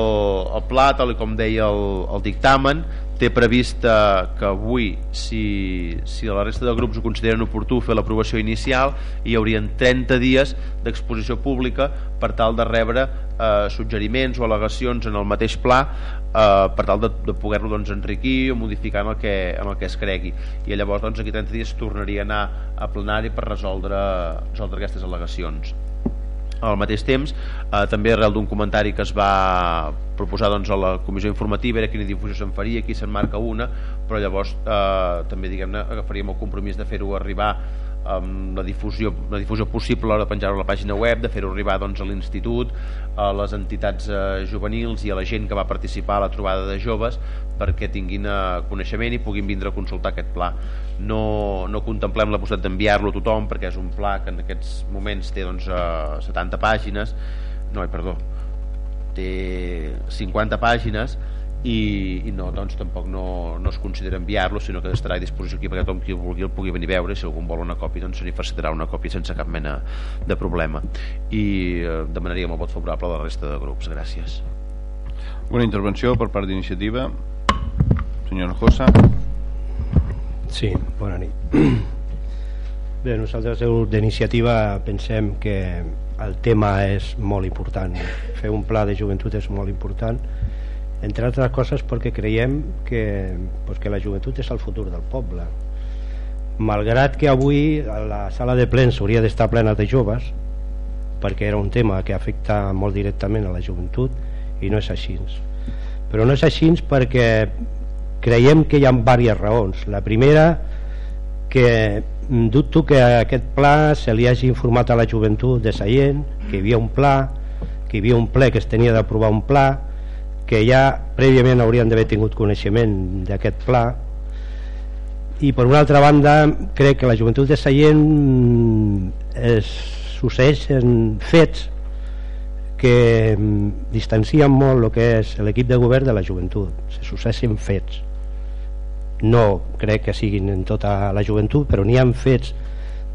el pla, tal com deia el, el dictamen té previst que avui si, si la resta de grups ho consideren oportú fer l'aprovació inicial hi haurien 30 dies d'exposició pública per tal de rebre eh, suggeriments o al·legacions en el mateix pla eh, per tal de, de poder-lo doncs, enriquir o modificar en el, que, en el que es cregui. I llavors doncs, aquí 30 dies tornaria a anar a plenari per resoldre, resoldre aquestes al·legacions. Al mateix temps eh, també arrel d'un comentari que es va proposar doncs, a la comissió informativa era quina difusió se'n faria, aquí se'n marca una però llavors eh, també diguem-ne agafaríem el compromís de fer-ho arribar amb la difusió, la difusió possible a l'hora de penjar-ho a la pàgina web, de fer-ho arribar doncs, a l'institut, a les entitats eh, juvenils i a la gent que va participar a la trobada de joves perquè tinguin eh, coneixement i puguin vindre a consultar aquest pla. No, no contemplem la possibilitat d'enviar-lo a tothom perquè és un pla que en aquests moments té doncs, eh, 70 pàgines, no, perdó, té 50 pàgines i, i no, doncs tampoc no, no es considera enviar-lo sinó que estarà a disposició aquí perquè tothom qui vulgui el pugui venir a veure si algú vol una còpia doncs se li facilitarà una còpia sense cap mena de problema. I eh, demanaríem el vot favorable a la resta de grups. Gràcies. Una intervenció per part d'iniciativa. Senyora Josa Sí, bona nit. Bé, nosaltres grup d'iniciativa pensem que el tema és molt important. Fer un pla de joventut és molt important entre altres coses perquè creiem que, pues, que la joventut és el futur del poble. Malgrat que avui la sala de plens hauria d'estar plena de joves perquè era un tema que afecta molt directament a la joventut i no és així. Però no és així perquè creiem que hi ha diverses raons. La primera que dubto que aquest pla se li hagi informat a la joventut de Seient que hi havia un pla que hi havia un ple que es tenia d'aprovar un pla que ja prèviament haurien d'haver tingut coneixement d'aquest pla. I per una altra banda crec que la joventut de Sallent es succeeix en fets que distancien molt el que és l'equip de govern de la joventut. Se succeeixen fets. No crec que siguin en tota la joventut però n'hi ha fets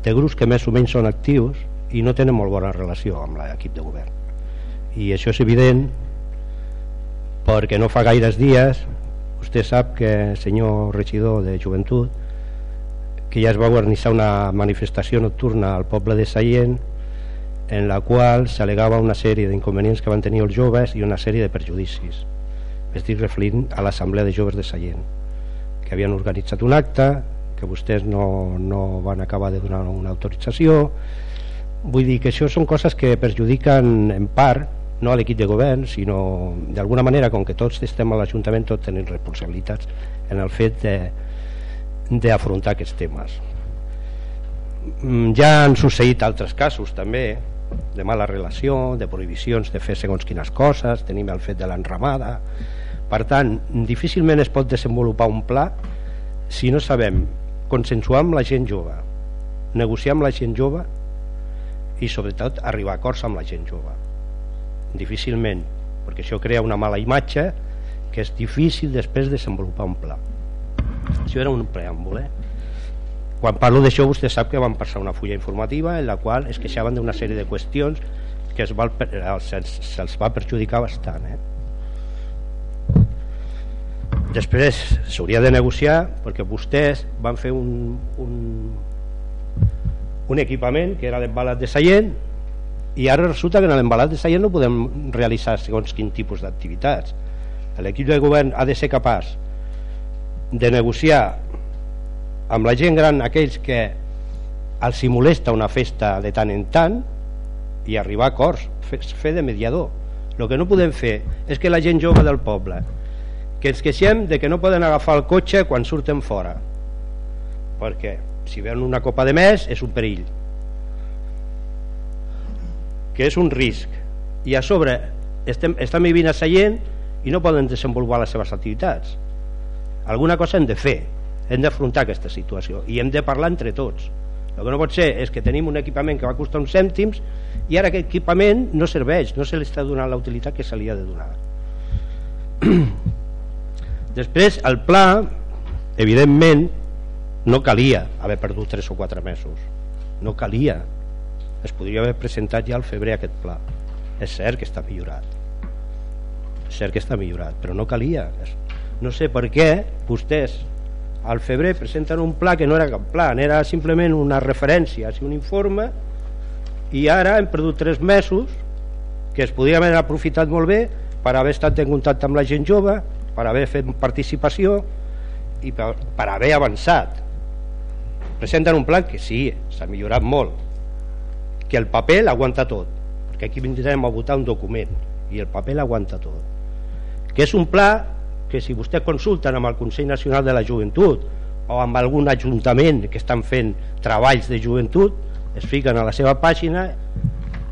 de grups que més o menys són actius i no tenen molt bona relació amb l'equip de govern. I això és evident perquè no fa gaires dies vostè sap que senyor regidor de joventut que ja es va organitzar una manifestació nocturna al poble de Sallent en la qual s'alegava una sèrie d'inconvenients que van tenir els joves i una sèrie de perjudicis. Estic referint a l'assemblea de joves de Sallent que havien organitzat un acte que vostès no, no van acabar de donar una autorització. Vull dir que això són coses que perjudiquen en part no a l'equip de govern, sinó d'alguna manera, com que tots estem a l'Ajuntament, tots tenim responsabilitats en el fet d'afrontar aquests temes. Mm, ja han succeït altres casos també, de mala relació, de prohibicions de fer segons quines coses, tenim el fet de l'enramada, per tant, difícilment es pot desenvolupar un pla si no sabem consensuar amb la gent jove, negociar amb la gent jove i sobretot arribar a acords amb la gent jove difícilment perquè això crea una mala imatge que és difícil després desenvolupar un pla això era un preàmbul eh? quan parlo d'això vostè sap que van passar una fulla informativa en la qual es queixaven d'una sèrie de qüestions que va, se'ls se va perjudicar bastant eh? després s'hauria de negociar perquè vostès van fer un, un, un equipament que era l'embalat de Sallent i ara resulta que en l'embalat de Sallent no podem realitzar segons quin tipus d'activitats. L'equip de govern ha de ser capaç de negociar amb la gent gran aquells que els molesta una festa de tant en tant i arribar a acords, fer de mediador. El que no podem fer és que la gent jove del poble que ens queixem de que no poden agafar el cotxe quan surten fora. Perquè si veuen una copa de més és un perill que és un risc. I a sobre estem, estan vivint a Sallent i no poden desenvolupar les seves activitats. Alguna cosa hem de fer hem d'afrontar aquesta situació i hem de parlar entre tots. El que no pot ser és que tenim un equipament que va costar uns cèntims i ara aquest equipament no serveix no se li està donant la utilitat que se li ha de donar. Després el pla evidentment no calia haver perdut 3 o 4 mesos. No calia es podria haver presentat ja al febrer aquest pla. És cert que està millorat. És cert que està millorat però no calia. No sé per què vostès al febrer presenten un pla que no era cap pla era simplement una referència un informe i ara hem perdut 3 mesos que es podria haver aprofitat molt bé per haver estat en contacte amb la gent jove per haver fet participació i per, per haver avançat. Presenten un pla que sí, s'ha millorat molt que el paper l'aguanta tot perquè aquí vindrem a votar un document i el paper l'aguanta tot que és un pla que si vostès consulten amb el Consell Nacional de la Joventut o amb algun ajuntament que estan fent treballs de joventut es fiquen a la seva pàgina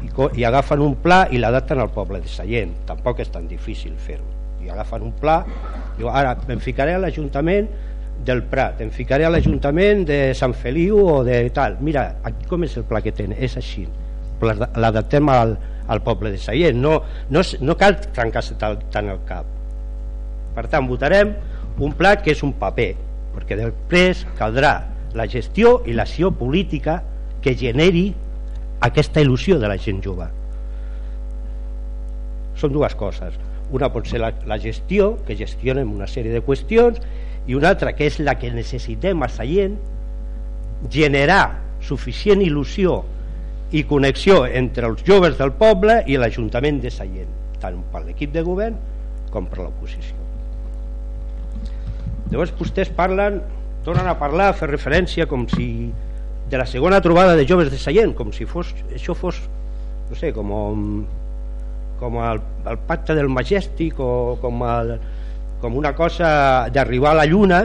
i, i agafen un pla i l'adapten al poble de Sallent. Tampoc és tan difícil fer-ho. I agafen un pla diu, ara em ficaré a l'Ajuntament del Prat, em ficaré a l'Ajuntament de Sant Feliu o de tal. Mira, aquí com és el pla que tenen? és així. L'adaptem al, al poble de Sallent. No, no, no cal trencar-se tant el cap. Per tant votarem un pla que és un paper perquè després caldrà la gestió i l'acció política que generi aquesta il·lusió de la gent jove. Són dues coses. Una pot ser la, la gestió que gestionem una sèrie de qüestions i una altra que és la que necessitem a Sallent generar suficient il·lusió i connexió entre els joves del poble i l'Ajuntament de Sallent tant per l'equip de govern com per l'oposició. Llavors vostès parlen tornen a parlar, a fer referència com si de la segona trobada de joves de Sallent com si fos, això fos no sé, com com el, el pacte del Majestic o com el, com una cosa d'arribar a la lluna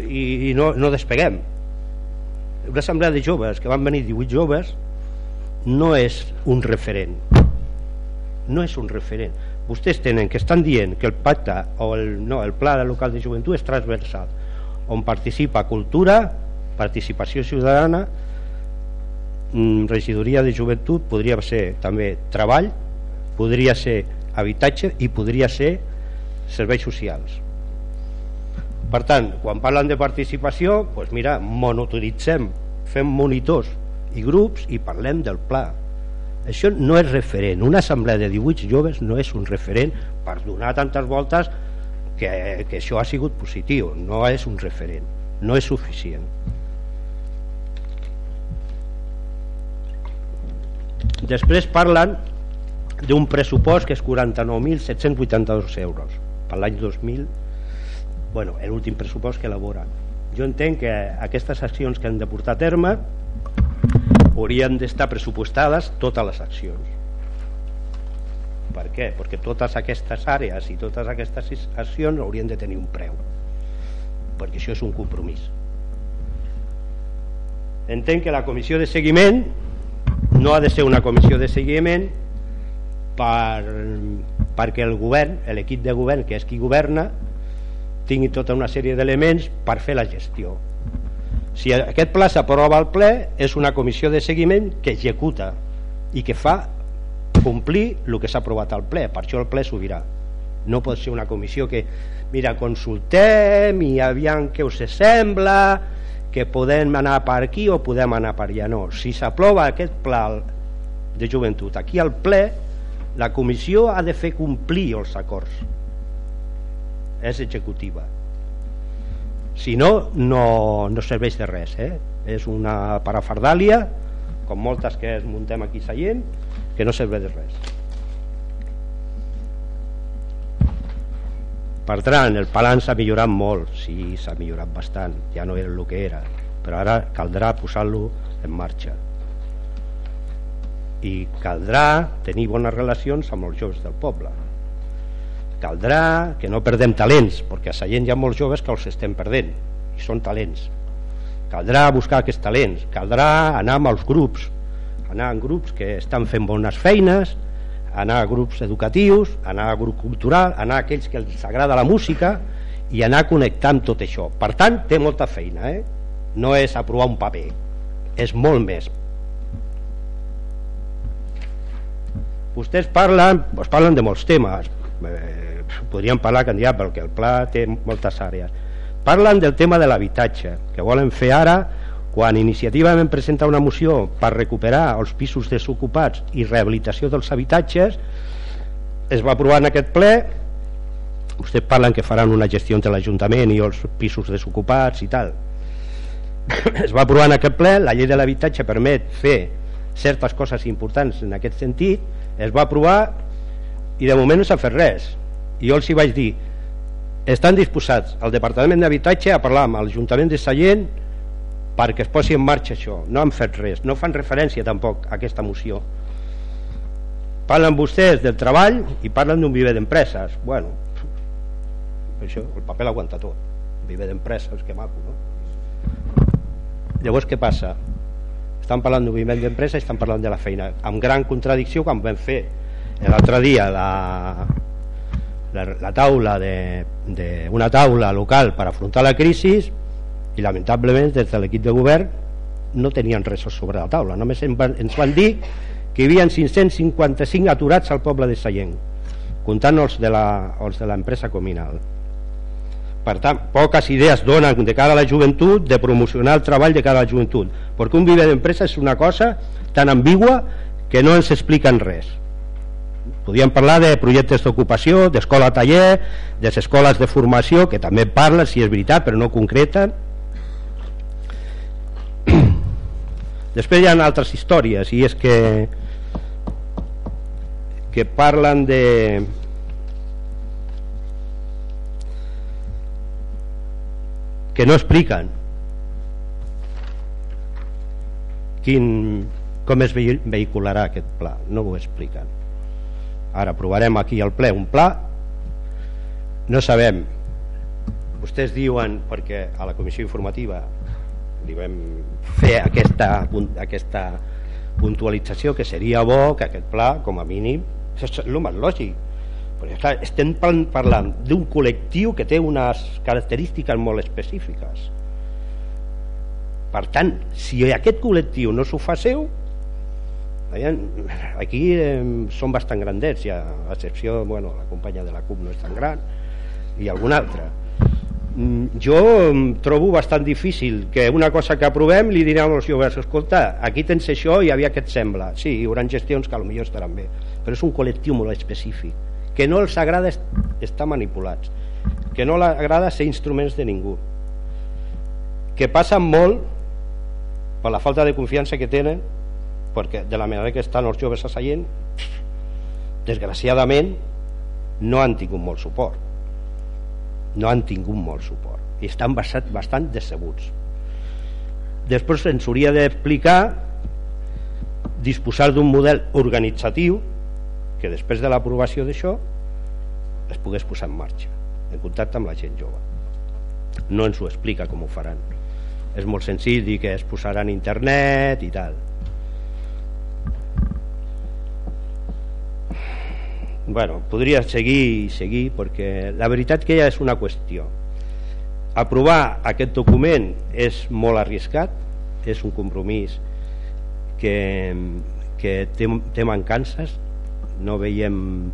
i, i no, no despeguem. Una assemblea de joves que van venir 18 joves no és un referent. No és un referent. Vostès tenen que estan dient que el pacte o el, no, el pla local de joventut és transversal on participa cultura participació ciutadana mm, regidoria de joventut podria ser també treball podria ser habitatge i podria ser serveis socials. Per tant, quan parlen de participació doncs mira, monotonitzem fem monitors i grups i parlem del pla. Això no és referent. Una assemblea de 18 joves no és un referent per donar tantes voltes que, que això ha sigut positiu. No és un referent, no és suficient. Després parlen d'un pressupost que és 49.782 euros per l'any 2000 bueno, l'últim pressupost que elabora. Jo entenc que aquestes accions que han de portar a terme haurien d'estar pressupostades totes les accions. Per què? perquè totes aquestes àrees i totes aquestes accions haurien de tenir un preu perquè això és un compromís. Entenc que la comissió de seguiment no ha de ser una comissió de seguiment per, perquè el govern, l'equip de govern que és qui governa tingui tota una sèrie d'elements per fer la gestió. Si aquest pla s'aprova al ple és una comissió de seguiment que executa i que fa complir el que s'ha aprovat al ple. Per això el ple sobirà no pot ser una comissió que mira, consultem i aviam què us sembla que podem anar per aquí o podem anar per allà. No, si s'aprova aquest pla de joventut aquí al ple la comissió ha de fer complir els acords. És executiva. Si no, no, no serveix de res eh? és una parafardàlia com moltes que es muntem aquí seient que no serveix de res. Per tant el palan s'ha millorat molt. Sí, s'ha millorat bastant. Ja no era el que era però ara caldrà posar-lo en marxa i caldrà tenir bones relacions amb els joves del poble caldrà que no perdem talents perquè a Sallent hi ha molts joves que els estem perdent i són talents caldrà buscar aquests talents caldrà anar amb els grups anar en grups que estan fent bones feines anar a grups educatius, anar a grup cultural, anar a aquells que els agrada la música i anar connectant tot això. Per tant, té molta feina, eh? no és aprovar un paper, és molt més. Vostès parlen, doncs parlen de molts temes, eh, podríem parlar candidat perquè el pla té moltes àrees. Parlen del tema de l'habitatge, que volen fer ara quan Iniciativa vam presentar una moció per recuperar els pisos desocupats i rehabilitació dels habitatges es va aprovar en aquest ple. Vostès parlen que faran una gestió entre l'Ajuntament i els pisos desocupats i tal. Es va aprovar en aquest ple. La llei de l'habitatge permet fer certes coses importants en aquest sentit es va aprovar i de moment no s'ha fet res. I jo els hi vaig dir estan disposats al Departament d'Habitatge a parlar amb l'Ajuntament de Sallent perquè es posi en marxa això. No han fet res, no fan referència tampoc a aquesta moció. Parlen vostès del treball i parlen d'un viver d'empreses. Bueno, això, el paper l'aguanta tot. Viver d'empreses, que maco no? llavors què passa? Estan parlant d'un viver d'empresa i estan parlant de la feina. Amb gran contradicció quan vam fer l'altre dia la, la, la taula de, de una taula local per afrontar la crisi i lamentablement des de l'equip de govern no tenien res sobre la taula. Només ens van dir que hi havia 555 aturats al poble de Sallent comptant els de l'empresa comunal per tant, poques idees donen de cara a la joventut de promocionar el treball de cara a la joventut perquè un viver d'empresa és una cosa tan ambigua que no ens expliquen res. Podríem parlar de projectes d'ocupació, d'escola-taller, de les escoles de formació, que també parlen, si és veritat, però no concreten, després hi ha altres històries i és que que parlen de que no expliquen quin, com es vehicularà aquest pla. No ho expliquen. Ara aprovarem aquí al ple un pla. No sabem. Vostès diuen perquè a la comissió informativa li vam fer aquesta, aquesta puntualització que seria bo que aquest pla, com a mínim, és el més lògic. Perquè, clar, estem parlant d'un col·lectiu que té unes característiques molt específiques. Per tant, si aquest col·lectiu no s'ho fa seu, aquí eh, són bastant grandets, ja, a excepció, bueno, la companya de la CUP no és tan gran, i algun altre Mm, jo trobo bastant difícil que una cosa que aprovem li direm als joves escolta, aquí tens això i havia que et sembla? Sí, hi haurà gestions que potser estaran bé però és un col·lectiu molt específic que no els agrada estar manipulats. Que no els agrada ser instruments de ningú. Que passen molt per la falta de confiança que tenen perquè de la manera que estan els joves assaient desgraciadament no han tingut molt suport. No han tingut molt suport. I estan basat, bastant decebuts. Després ens hauria d'explicar disposar d'un model organitzatiu que després de l'aprovació d'això es pogués posar en marxa en contacte amb la gent jove. No ens ho explica com ho faran. És molt senzill dir que es posaran internet i tal. Bueno, podria seguir i seguir perquè la veritat que ja és una qüestió. Aprovar aquest document és molt arriscat és un compromís que, que té, té mancances no veiem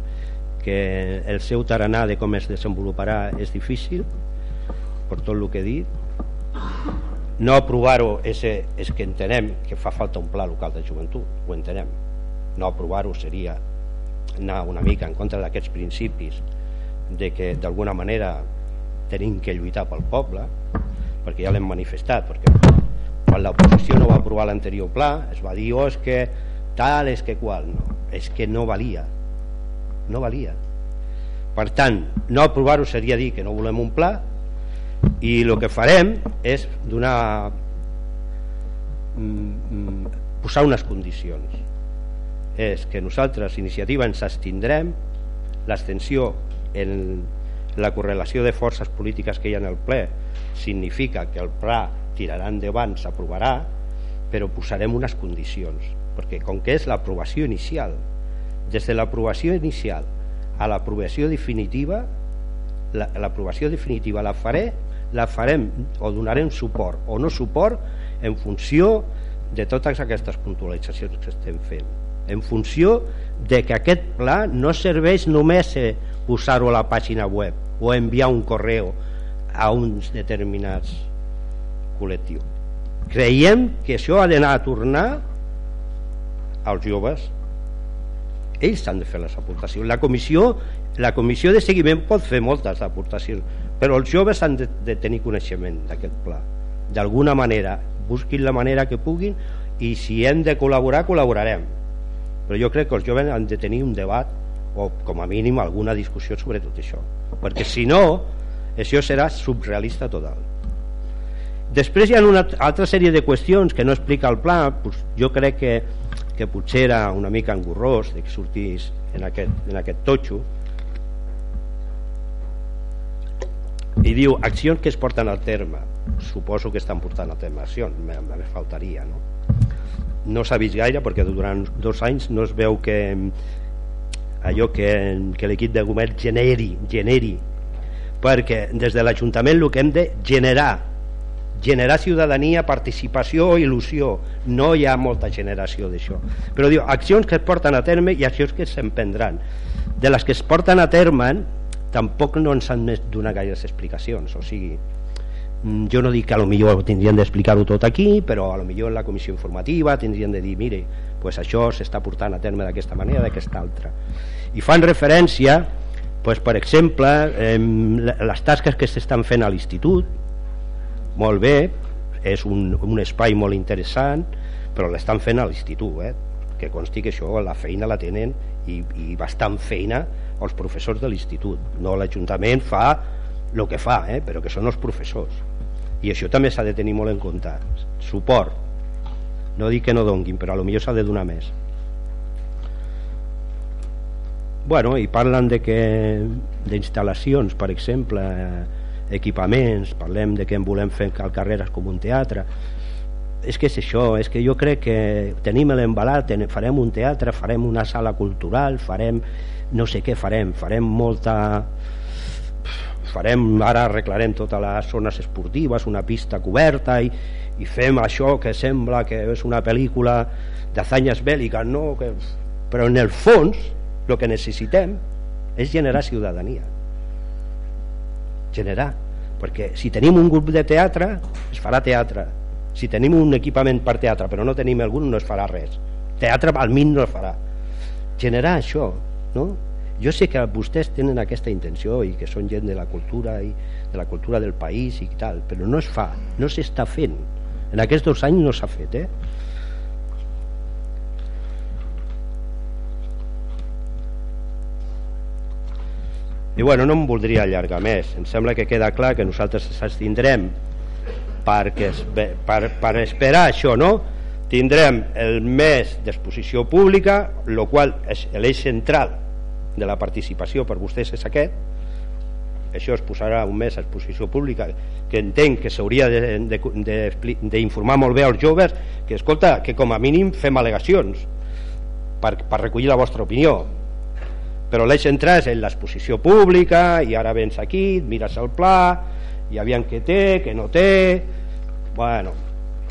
que el seu taranà de com es desenvoluparà és difícil per tot el que he dit. No aprovar-ho és, és que entenem que fa falta un pla local de joventut ho entenem. No aprovar-ho seria anar una mica en contra d'aquests principis de que d'alguna manera tenim que lluitar pel poble perquè ja l'hem manifestat perquè quan l'oposició no va aprovar l'anterior pla es va dir oh, és que tal, és que qual no, és que no valia. No valia. Per tant, no aprovar-ho seria dir que no volem un pla i el que farem és donar mm, mm, posar unes condicions. És que nosaltres, iniciativa, ens abstindrem l'extensió en la correlació de forces polítiques que hi ha en el ple significa que el pla tirarà endavant, s'aprovarà però posarem unes condicions perquè com que és l'aprovació inicial des de l'aprovació inicial a l'aprovació definitiva l'aprovació definitiva la faré la farem o donarem suport o no suport en funció de totes aquestes puntualitzacions que estem fent. En funció de que aquest pla no serveix només posar-ho a la pàgina web o enviar un correu a uns determinats col·lectius. Creiem que això ha d'anar a tornar als joves ells han de fer les aportacions. La comissió, la comissió de seguiment pot fer moltes aportacions però els joves han de, de tenir coneixement d'aquest pla. D'alguna manera busquin la manera que puguin i si hem de col·laborar, col·laborarem. Però jo crec que els joves han de tenir un debat o com a mínim alguna discussió sobre tot això perquè si no això serà subrealista total. Després hi ha una altra sèrie de qüestions que no explica el pla doncs jo crec que, que potser era una mica engorrós de que sortís en aquest, en aquest totxo. I diu accions que es porten al terme. Suposo que estan portant a terme accions me faltaria no? no s'ha vist gaire perquè durant dos anys no es veu que allò que, que l'equip de govern generi, generi. Perquè des de l'Ajuntament el que hem de generar generar ciutadania, participació o il·lusió. No hi ha molta generació d'això. Però diu, accions que es porten a terme i accions que s'emprendran de les que es porten a terme tampoc no ens han donat gaires explicacions o sigui, Mm, jo no dic que a lo millor tindrien d'explicar-ho tot aquí però a lo millor en la comissió informativa tindrien de dir mire, pues això s'està portant a terme d'aquesta manera, d'aquesta altra. I fan referència pues, per exemple eh, les tasques que s'estan fent a l'institut molt bé és un, un espai molt interessant però l'estan fent a l'institut eh? que consti que això la feina la tenen i, i bastant feina els professors de l'institut. No l'Ajuntament fa el que fa, eh? però que són els professors. I això també s'ha de tenir molt en compte. Suport. No dic que no donguin però a lo millor s'ha de donar més. Bueno, i parlen de que d'instal·lacions per exemple equipaments parlem de que en volem fer cal carreres com un teatre és que és això, és que jo crec que tenim l'embalat, farem un teatre farem una sala cultural farem no sé què farem, farem molta farem, ara arreglarem totes les zones esportives, una pista coberta i, i fem això que sembla que és una pel·lícula d'azanyes bèl·liques, no? Que, però en el fons el que necessitem és generar ciutadania. Generar. Perquè si tenim un grup de teatre, es farà teatre. Si tenim un equipament per teatre però no tenim algun, no es farà res. Teatre al mig no es farà. Generar això, no? jo sé que vostès tenen aquesta intenció i que són gent de la cultura i de la cultura del país i tal, però no es fa, no s'està fent en aquests dos anys no s'ha fet eh? I bueno, no em voldria allargar més. Em sembla que queda clar que nosaltres s'estindrem perquè, per, per esperar això no? tindrem el mes d'exposició pública el qual és l'eix central de la participació per vostès és aquest. Això es posarà un mes a exposició pública que entenc que s'hauria d'informar molt bé als joves que escolta, que com a mínim fem al·legacions per, per recollir la vostra opinió però l'eix central és en l'exposició pública i ara vens aquí, mires el pla i aviam què té, què no té. Bueno,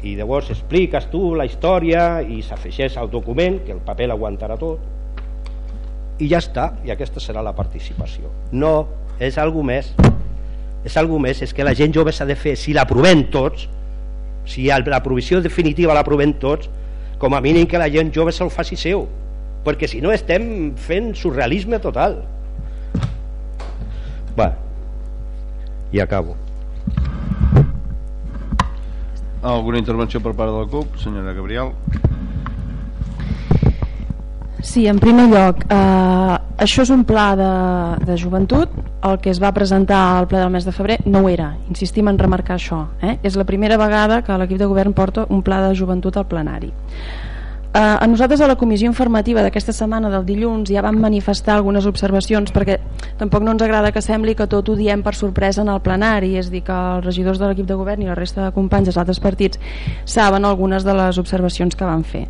i llavors expliques tu la història i s'afegeix al document que el paper l'aguantarà tot. I ja està, i aquesta serà la participació. No, és algú més. És algú més, és que la gent jove s'ha de fer si l'aprovem tots si la provisió definitiva l'aprovem tots com a mínim que la gent jove se'l faci seu perquè si no estem fent surrealisme total va i acabo alguna intervenció per part de la CUP senyora Gabriel Sí, en primer lloc, eh, això és un pla de, de joventut, el que es va presentar al ple del mes de febrer no ho era, insistim en remarcar això. Eh? És la primera vegada que l'equip de govern porta un pla de joventut al plenari. Eh, a nosaltres a la comissió informativa d'aquesta setmana del dilluns ja vam manifestar algunes observacions perquè tampoc no ens agrada que sembli que tot ho diem per sorpresa en el plenari, és dir que els regidors de l'equip de govern i la resta de companys dels altres partits saben algunes de les observacions que van fer.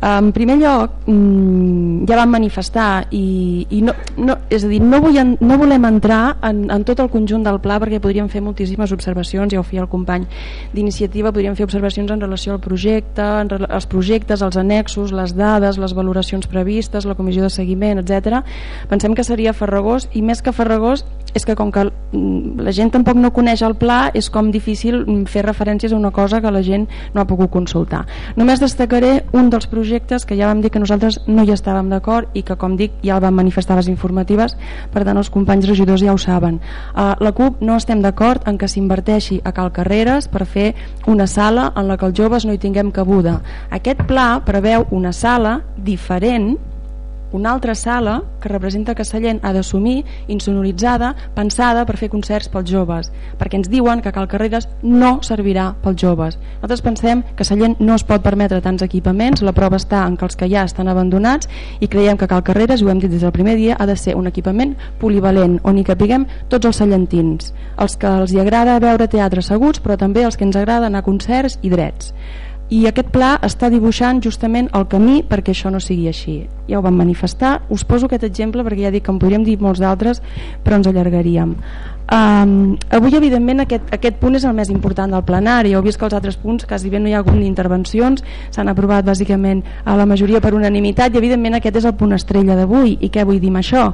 En primer lloc, mm, ja vam manifestar i, i no, no, és a dir, no, vull no volem entrar en, en tot el conjunt del pla perquè podríem fer moltíssimes observacions, ja ho feia el company d'iniciativa, podríem fer observacions en relació al projecte, en els projectes, els annexos, les dades, les valoracions previstes, la comissió de seguiment, etc. Pensem que seria farragós i més que farragós és que com que mm, la gent tampoc no coneix el pla és com difícil mm, fer referències a una cosa que la gent no ha pogut consultar. Només destacaré un dels projectes projectes que ja vam dir que nosaltres no hi estàvem d'acord i que com dic ja el vam manifestar les informatives. Per tant els companys regidors ja ho saben. Uh, la CUP no estem d'acord en que s'inverteixi a Cal Carreres per fer una sala en la que els joves no hi tinguem cabuda. Aquest pla preveu una sala diferent una altra sala que representa que Sallent ha d'assumir insonoritzada, pensada per fer concerts pels joves, perquè ens diuen que Cal Carreres no servirà pels joves. Nosaltres pensem que Sallent no es pot permetre tants equipaments, la prova està en que els que ja estan abandonats i creiem que Cal Carreres, ho hem dit des del primer dia, ha de ser un equipament polivalent on hi capiguem tots els sallentins, els que els hi agrada veure teatre seguts, però també els que ens agrada anar a concerts i drets i aquest pla està dibuixant justament el camí perquè això no sigui així. Ja ho vam manifestar, us poso aquest exemple perquè ja dic que en podríem dir molts d'altres però ens allargaríem Um, avui evidentment aquest, aquest punt és el més important del plenari. Heu vist que els altres punts quasi bé no hi ha hagut ni intervencions. S'han aprovat bàsicament a la majoria per unanimitat i evidentment aquest és el punt estrella d'avui. I què vull dir amb això?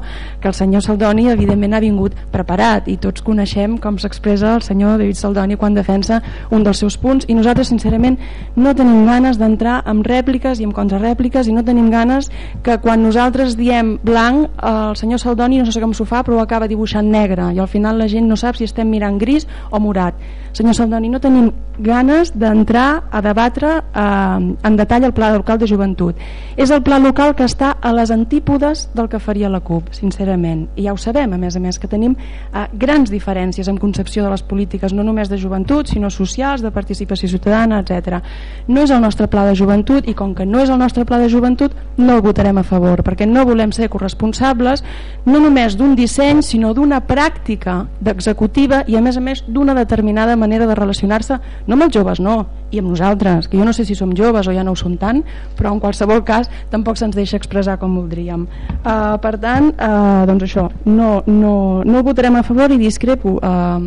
que el senyor Saldoni evidentment ha vingut preparat i tots coneixem com s'expressa el senyor David Saldoni quan defensa un dels seus punts. I nosaltres sincerament no tenim ganes d'entrar amb rèpliques i amb contrarèpliques i no tenim ganes que quan nosaltres diem blanc el senyor Saldoni no sé com s'ho fa però ho acaba dibuixant negre. I al final la la gent no sap si estem mirant gris o morat. Senyor Saldoni, no tenim ganes d'entrar a debatre eh, en detall el pla local de joventut. És el pla local que està a les antípodes del que faria la CUP, sincerament. I ja ho sabem, a més a més, que tenim eh, grans diferències en concepció de les polítiques, no només de joventut, sinó socials, de participació ciutadana, etc. No és el nostre pla de joventut i com que no és el nostre pla de joventut no el votarem a favor, perquè no volem ser corresponsables no només d'un disseny, sinó d'una pràctica d'executiva i a més a més d'una determinada manera de relacionar-se no amb els joves no, i amb nosaltres que jo no sé si som joves o ja no ho som tant però en qualsevol cas tampoc se'ns deixa expressar com voldríem. Uh, per tant, uh, doncs això no, no, no votarem a favor i discrepo uh,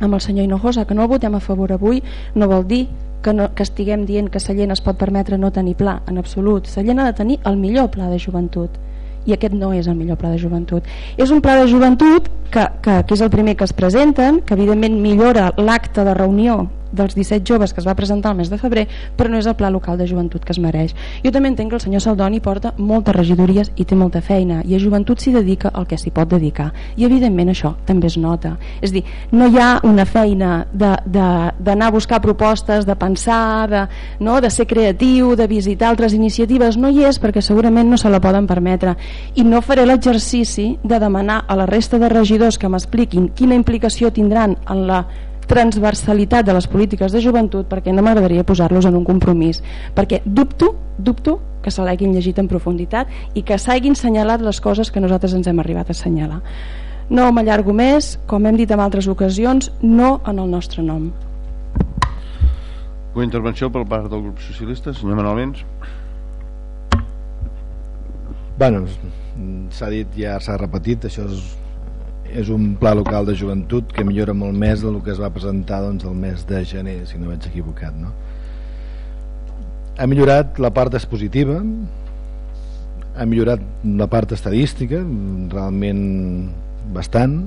amb el senyor Hinojosa que no el votem a favor avui no vol dir que, no, que estiguem dient que Sallent es pot permetre no tenir pla, en absolut. Sallent ha de tenir el millor pla de joventut i aquest no és el millor pla de joventut. És un pla de joventut que, que, que és el primer que es presenten que evidentment millora l'acte de reunió dels 17 joves que es va presentar el mes de febrer però no és el pla local de joventut que es mereix. Jo també entenc que el senyor Saldoni porta moltes regidories i té molta feina i a joventut s'hi dedica el que s'hi pot dedicar. I evidentment això també es nota. És dir, no hi ha una feina d'anar a buscar propostes de pensar, de, no, de ser creatiu de visitar altres iniciatives. No hi és perquè segurament no se la poden permetre. I no faré l'exercici de demanar a la resta de regidors que m'expliquin quina implicació tindran en la transversalitat de les polítiques de joventut perquè no m'agradaria posar-los en un compromís. Perquè dubto, dubto que se l'hagin llegit en profunditat i que s'hagin senyalat les coses que nosaltres ens hem arribat a assenyalar. No m'allargo més, com hem dit en altres ocasions no en el nostre nom. Una intervenció per part del grup socialista senyor Manuel Vents. Bueno, s'ha dit ja s'ha repetit això és és un pla local de joventut que millora molt més del que es va presentar doncs, el mes de gener, si no vaig equivocat no? ha millorat la part expositiva ha millorat la part estadística realment bastant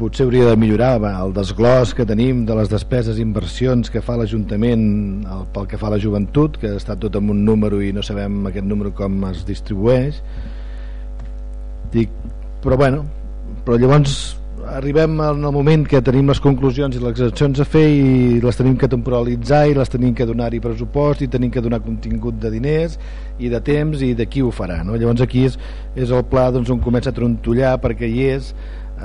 potser hauria de millorar el desglòs que tenim de les despeses i inversions que fa l'Ajuntament pel que fa a la joventut, que està tot amb un número i no sabem aquest número com es distribueix. Dic, però bueno, però llavors arribem en el moment que tenim les conclusions i les accions a fer i les tenim que temporalitzar i les tenim que donar-hi pressupost i tenim que donar contingut de diners i de temps i de qui ho farà no? llavors aquí és, és el pla doncs, on comença a trontollar perquè hi és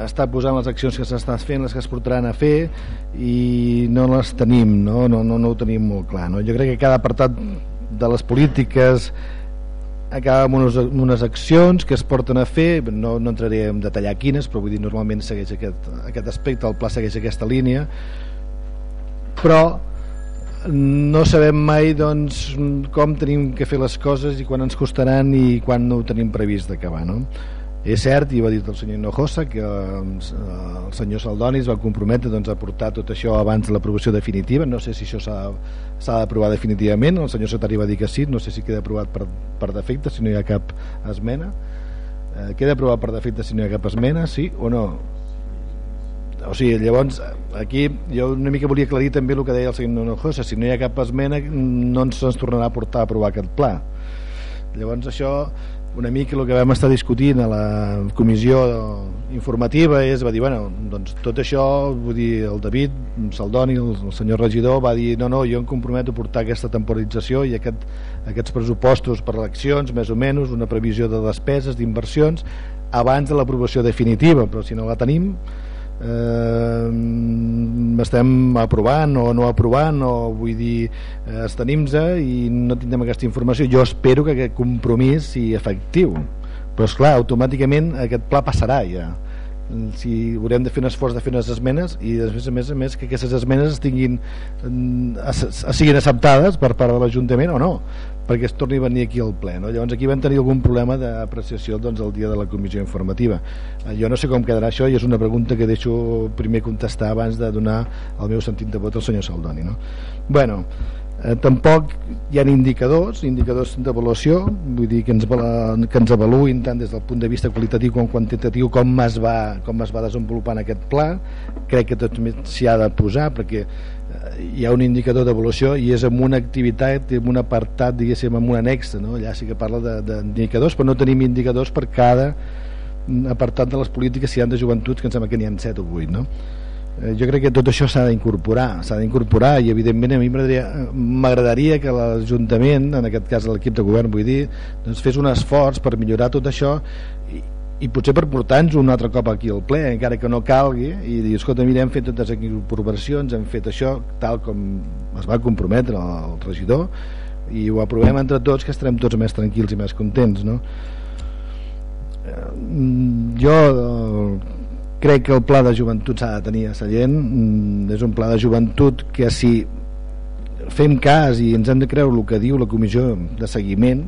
està posant les accions que s'estan fent, les que es portaran a fer i no les tenim, no, no, no, no ho tenim molt clar. No? Jo crec que cada apartat de les polítiques acaba amb unes, unes accions que es porten a fer, no, no entraré en detallar quines, però vull dir, normalment segueix aquest, aquest aspecte, el pla segueix aquesta línia, però no sabem mai doncs, com tenim que fer les coses i quan ens costaran i quan no ho tenim previst d'acabar. No? És cert, i va dir el senyor Hinojosa, que eh, el senyor Saldoni es va comprometre doncs, a portar tot això abans de l'aprovació definitiva. No sé si això s'ha d'aprovar definitivament. El senyor Sotari va dir que sí, no sé si queda aprovat per, per defecte, si no hi ha cap esmena. Eh, queda aprovat per defecte si no hi ha cap esmena, sí o no? o sigui, llavors aquí jo una mica volia aclarir també el que deia el senyor Hinojosa si no hi ha cap esmena no ens, ens tornarà a portar a aprovar aquest pla llavors això una mica el que vam estar discutint a la comissió informativa és, va dir, bueno, doncs tot això vull dir, el David Saldoni, el, el senyor regidor va dir, no, no, jo em comprometo a portar aquesta temporalització i aquest, aquests pressupostos per eleccions, més o menys una previsió de despeses, d'inversions abans de l'aprovació definitiva però si no la tenim eh, estem aprovant o no aprovant o vull dir eh, estenim-se i no tindrem aquesta informació. Jo espero que aquest compromís sigui efectiu. Però és clar, automàticament aquest pla passarà ja si haurem de fer un esforç de fer unes esmenes i més a més, a més que aquestes esmenes tinguin, mm, siguin acceptades per part de l'Ajuntament o no perquè es torni a venir aquí al ple no? llavors aquí vam tenir algun problema d'apreciació doncs, el dia de la comissió informativa eh, jo no sé com quedarà això i és una pregunta que deixo primer contestar abans de donar el meu sentit de vot al senyor Saldoni no? bueno, eh, tampoc hi ha indicadors indicadors d'avaluació vull dir que ens, que ens avaluïn tant des del punt de vista qualitatiu com quantitatiu com es va, com es va desenvolupant aquest pla crec que tot s'hi ha de posar perquè hi ha un indicador d'evolució i és amb una activitat, amb un apartat diguéssim, amb un annex, no? allà sí que parla d'indicadors, però no tenim indicadors per cada apartat de les polítiques si hi ha de joventuts, que em sembla que n'hi ha 7 o 8 no? Eh, jo crec que tot això s'ha d'incorporar s'ha d'incorporar i evidentment a mi m'agradaria que l'Ajuntament en aquest cas l'equip de govern vull dir doncs fes un esforç per millorar tot això i potser per portar-nos un altre cop aquí al ple, encara que no calgui i dir, escolta, mira, hem fet totes les incorporacions hem fet això tal com es va comprometre el regidor i ho aprovem entre tots que estarem tots més tranquils i més contents no? Eh, jo crec que el pla de joventut s'ha de tenir a Sallent. Mm, és un pla de joventut que si fem cas i ens hem de creure el que diu la comissió de seguiment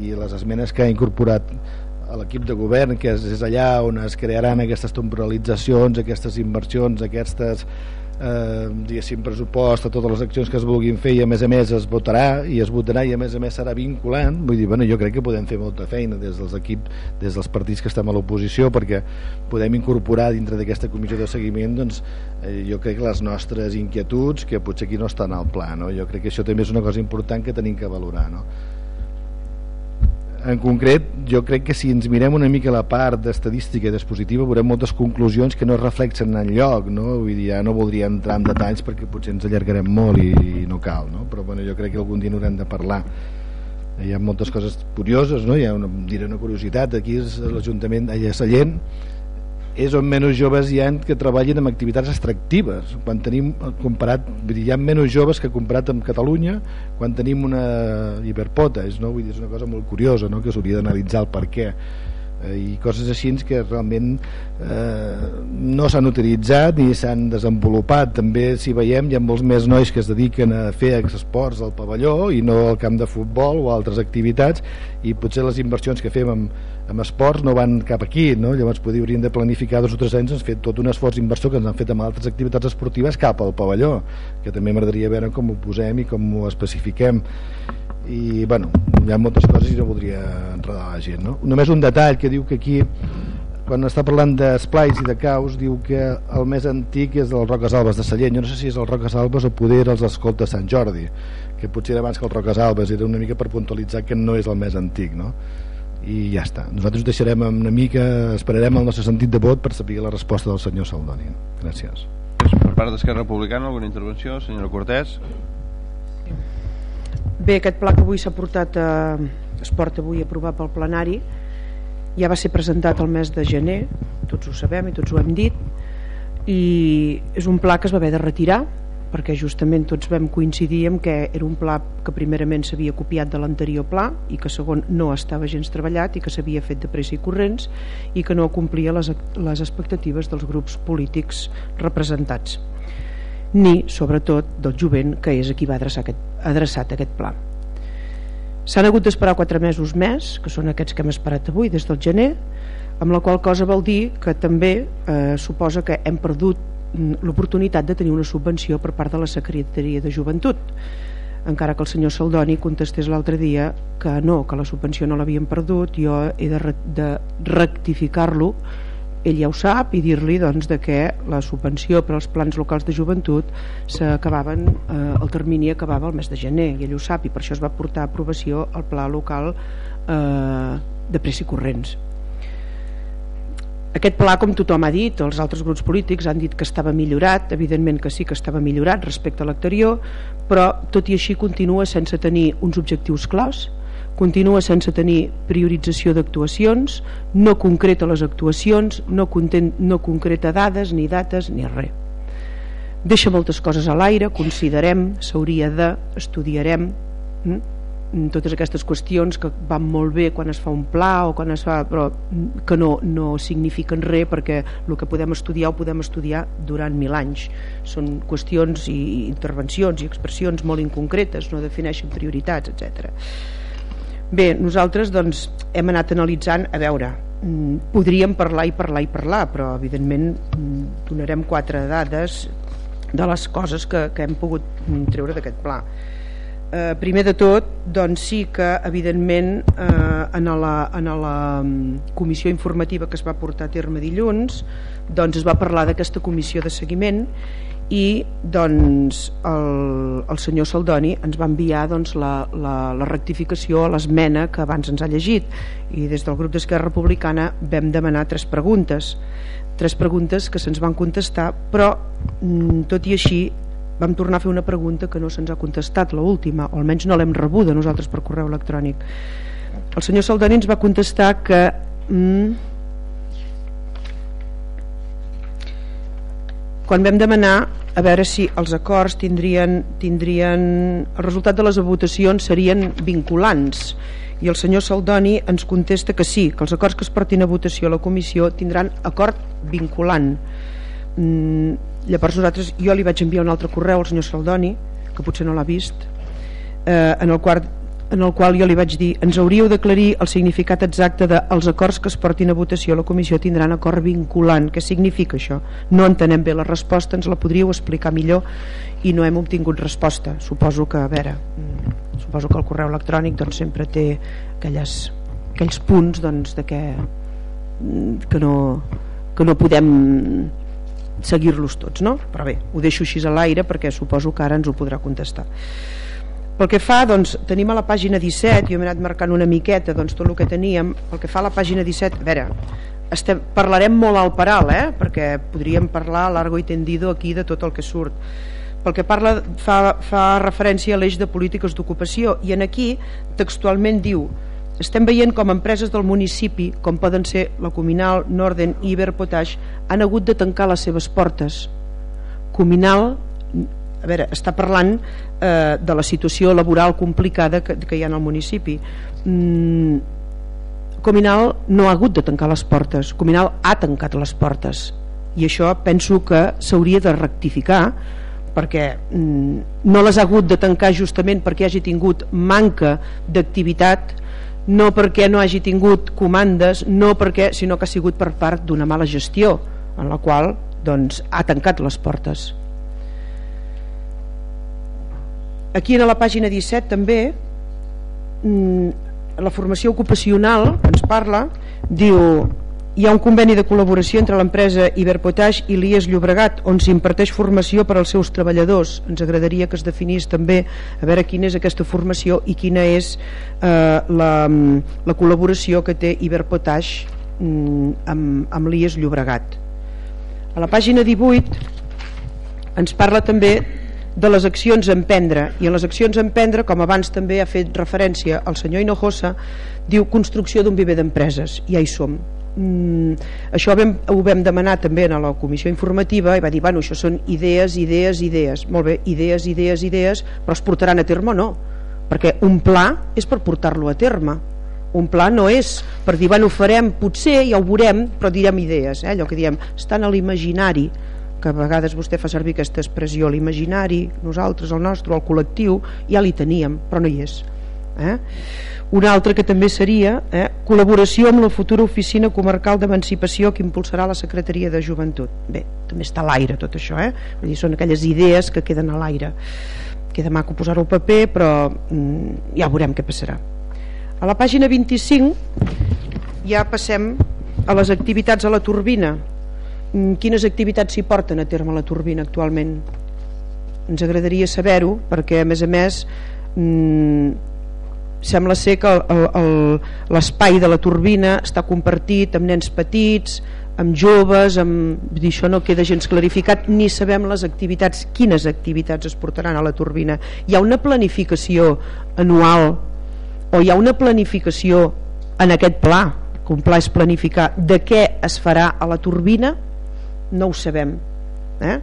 i les esmenes que ha incorporat a l'equip de govern que és, és allà on es crearan aquestes temporalitzacions, aquestes inversions, aquestes eh, diguéssim pressupost a totes les accions que es vulguin fer i a més a més es votarà i es votarà i a més a més serà vinculant vull dir, bueno, jo crec que podem fer molta feina des dels equips, des dels partits que estem a l'oposició perquè podem incorporar dintre d'aquesta comissió de seguiment doncs, eh, jo crec que les nostres inquietuds que potser aquí no estan al pla no? jo crec que això també és una cosa important que tenim que valorar no? En concret jo crec que si ens mirem una mica la part d'estadística i d'expositiva veurem moltes conclusions que no es reflexen en lloc no? Vull dir, ja no voldria entrar en detalls perquè potser ens allargarem molt i, i no cal no? però bueno, jo crec que algun dia n'haurem de parlar hi ha moltes coses curioses no? hi ha una, diré una curiositat aquí és l'Ajuntament allà a Sallent és on menys joves hi ha que treballin amb activitats extractives quan tenim comparat dir, hi ha menys joves que comparat amb Catalunya quan tenim una hiperpota és, no? vull dir, és una cosa molt curiosa no? que s'hauria d'analitzar el per què eh, i coses així que realment eh, no s'han utilitzat ni s'han desenvolupat també si veiem hi ha molts més nois que es dediquen a fer esports al pavelló i no al camp de futbol o altres activitats i potser les inversions que fem amb, amb esports no van cap aquí, no? llavors podria, hauríem de planificar dos o tres anys, ens fet tot un esforç inversor que ens han fet amb altres activitats esportives cap al pavelló, que també m'agradaria veure com ho posem i com ho especifiquem i bueno, hi ha moltes coses i no voldria enredar la gent no? només un detall que diu que aquí quan està parlant d'esplais i de caus diu que el més antic és el Roques Albes de Sallent jo no sé si és el Roques Albes o poder els escoltes de Sant Jordi que potser abans que el Roques Albes era una mica per puntualitzar que no és el més antic no? I ja està. Nosaltres deixarem una mica esperarem el nostre sentit de vot per saber la resposta del senyor Saldoni. Gràcies. Per part d'Esquerra Republicana alguna intervenció senyora Cortés? Bé, aquest pla que avui s'ha portat a, es porta avui a aprovar pel plenari ja va ser presentat el mes de gener tots ho sabem i tots ho hem dit i és un pla que es va haver de retirar perquè justament tots vam coincidir en que era un pla que primerament s'havia copiat de l'anterior pla i que segon no estava gens treballat i que s'havia fet de pressa i corrents i que no complia les, les expectatives dels grups polítics representats. Ni sobretot del jovent que és a qui va adreçar aquest, adreçat aquest pla. S'han hagut d'esperar 4 mesos més que són aquests que hem esperat avui des del gener amb la qual cosa vol dir que també eh, suposa que hem perdut l'oportunitat de tenir una subvenció per part de la Secretaria de Joventut. Encara que el senyor Saldoni contestés l'altre dia que no, que la subvenció no l'havien perdut jo he de, de rectificar-lo. Ell ja ho sap i dir-li doncs, de que la subvenció per als plans locals de joventut s'acabaven eh, el termini acabava el mes de gener i ell ho sap i per això es va portar a aprovació el pla local eh, de pressa i corrents aquest pla, com tothom ha dit, els altres grups polítics han dit que estava millorat, evidentment que sí que estava millorat respecte a l'anterior, però tot i així continua sense tenir uns objectius clars, continua sense tenir priorització d'actuacions, no concreta les actuacions, no, content, no concreta dades ni dates ni res. Deixa moltes coses a l'aire, considerem, s'hauria de, estudiarem, hm? Totes aquestes qüestions que van molt bé quan es fa un pla o quan es fa, però que no, no signifiquen res perquè el que podem estudiar ho podem estudiar durant mil anys són qüestions i intervencions i expressions molt inconcretes no defineixen prioritats, etc. Bé, nosaltres doncs, hem anat analitzant, a veure, mm, podríem parlar i parlar i parlar, però evidentment mm, donarem quatre dades de les coses que, que hem pogut mm, treure d'aquest pla. Eh, primer de tot, doncs sí que evidentment eh, en, la, en la comissió informativa que es va portar a terme dilluns doncs es va parlar d'aquesta comissió de seguiment i doncs el, el senyor Saldoni ens va enviar doncs, la, la, la rectificació a l'esmena que abans ens ha llegit. I des del grup d'Esquerra Republicana vam demanar tres preguntes. Tres preguntes que se'ns van contestar però mm, tot i així vam tornar a fer una pregunta que no se'ns ha contestat l'última, o almenys no l'hem rebuda nosaltres per correu electrònic. El senyor Saldoni ens va contestar que mm, quan vam demanar a veure si els acords tindrien, tindrien el resultat de les votacions serien vinculants. I el senyor Saldoni ens contesta que sí, que els acords que es portin a votació a la comissió tindran acord vinculant. Mm, llavors nosaltres jo li vaig enviar un altre correu al senyor Saldoni que potser no l'ha vist eh, en el qual en el qual jo li vaig dir ens hauríeu d'aclarir el significat exacte de els acords que es portin a votació la comissió tindran acord vinculant, què significa això? No entenem bé la resposta, ens la podríeu explicar millor? I no hem obtingut resposta. Suposo que, a veure mm, suposo que el correu electrònic doncs, sempre té aquelles, aquells punts doncs, de que, mm, que, no, que no podem seguir-los tots, no? Però bé, ho deixo així a l'aire perquè suposo que ara ens ho podrà contestar. Pel que fa, doncs, tenim a la pàgina 17, jo m'he anat marcant una miqueta doncs, tot el que teníem, pel que fa a la pàgina 17, a veure, estem, parlarem molt al paral, eh? perquè podríem parlar largo i tendido aquí de tot el que surt. Pel que parla, fa, fa referència a l'eix de polítiques d'ocupació, i en aquí textualment diu estem veient com empreses del municipi, com poden ser la Cominal, Norden i Iberpotash, han hagut de tancar les seves portes. Cominal, a veure, està parlant eh, de la situació laboral complicada que, que hi ha en el municipi. Mm, Cominal no ha hagut de tancar les portes. Cominal ha tancat les portes. I això penso que s'hauria de rectificar perquè mm, no les ha hagut de tancar justament perquè hagi tingut manca d'activitat no perquè no hagi tingut comandes no perquè, sinó que ha sigut per part d'una mala gestió en la qual doncs, ha tancat les portes. Aquí a la pàgina 17 també mm, la formació ocupacional ens parla diu hi ha un conveni de col·laboració entre l'empresa Iberpotash i l'IES Llobregat on s'imparteix formació per als seus treballadors. Ens agradaria que es definís també a veure quina és aquesta formació i quina és eh, la, la col·laboració que té Iberpotash mm, amb, amb l'IES Llobregat. A la pàgina 18 ens parla també de les accions a emprendre i en les accions a emprendre, com abans també ha fet referència el senyor Hinojosa diu construcció d'un viver d'empreses ja hi som mm, això vam, ho vam demanar també a la comissió informativa i va dir, bueno, això són idees, idees, idees molt bé, idees, idees, idees però es portaran a terme o no perquè un pla és per portar-lo a terme un pla no és per dir, bueno, farem potser, ja ho veurem però direm idees, eh? allò que diem estan a l'imaginari que a vegades vostè fa servir aquesta expressió l'imaginari, nosaltres, el nostre, el col·lectiu ja li teníem, però no hi és eh? Una altra que també seria eh, col·laboració amb la futura oficina comarcal d'emancipació que impulsarà la Secretaria de Joventut. Bé, també està a l'aire tot això eh? Vull dir, són aquelles idees que queden a l'aire. Queda maco posar-ho al paper però mm, ja veurem què passarà. A la pàgina 25 ja passem a les activitats a la turbina. Mm, quines activitats s'hi porten a terme a la turbina actualment? Ens agradaria saber-ho perquè a més a més mmm, sembla ser que l'espai de la turbina està compartit amb nens petits, amb joves, amb... Això no queda gens clarificat, ni sabem les activitats, quines activitats es portaran a la turbina. Hi ha una planificació anual o hi ha una planificació en aquest pla, que un pla és planificar de què es farà a la turbina, no ho sabem. Eh?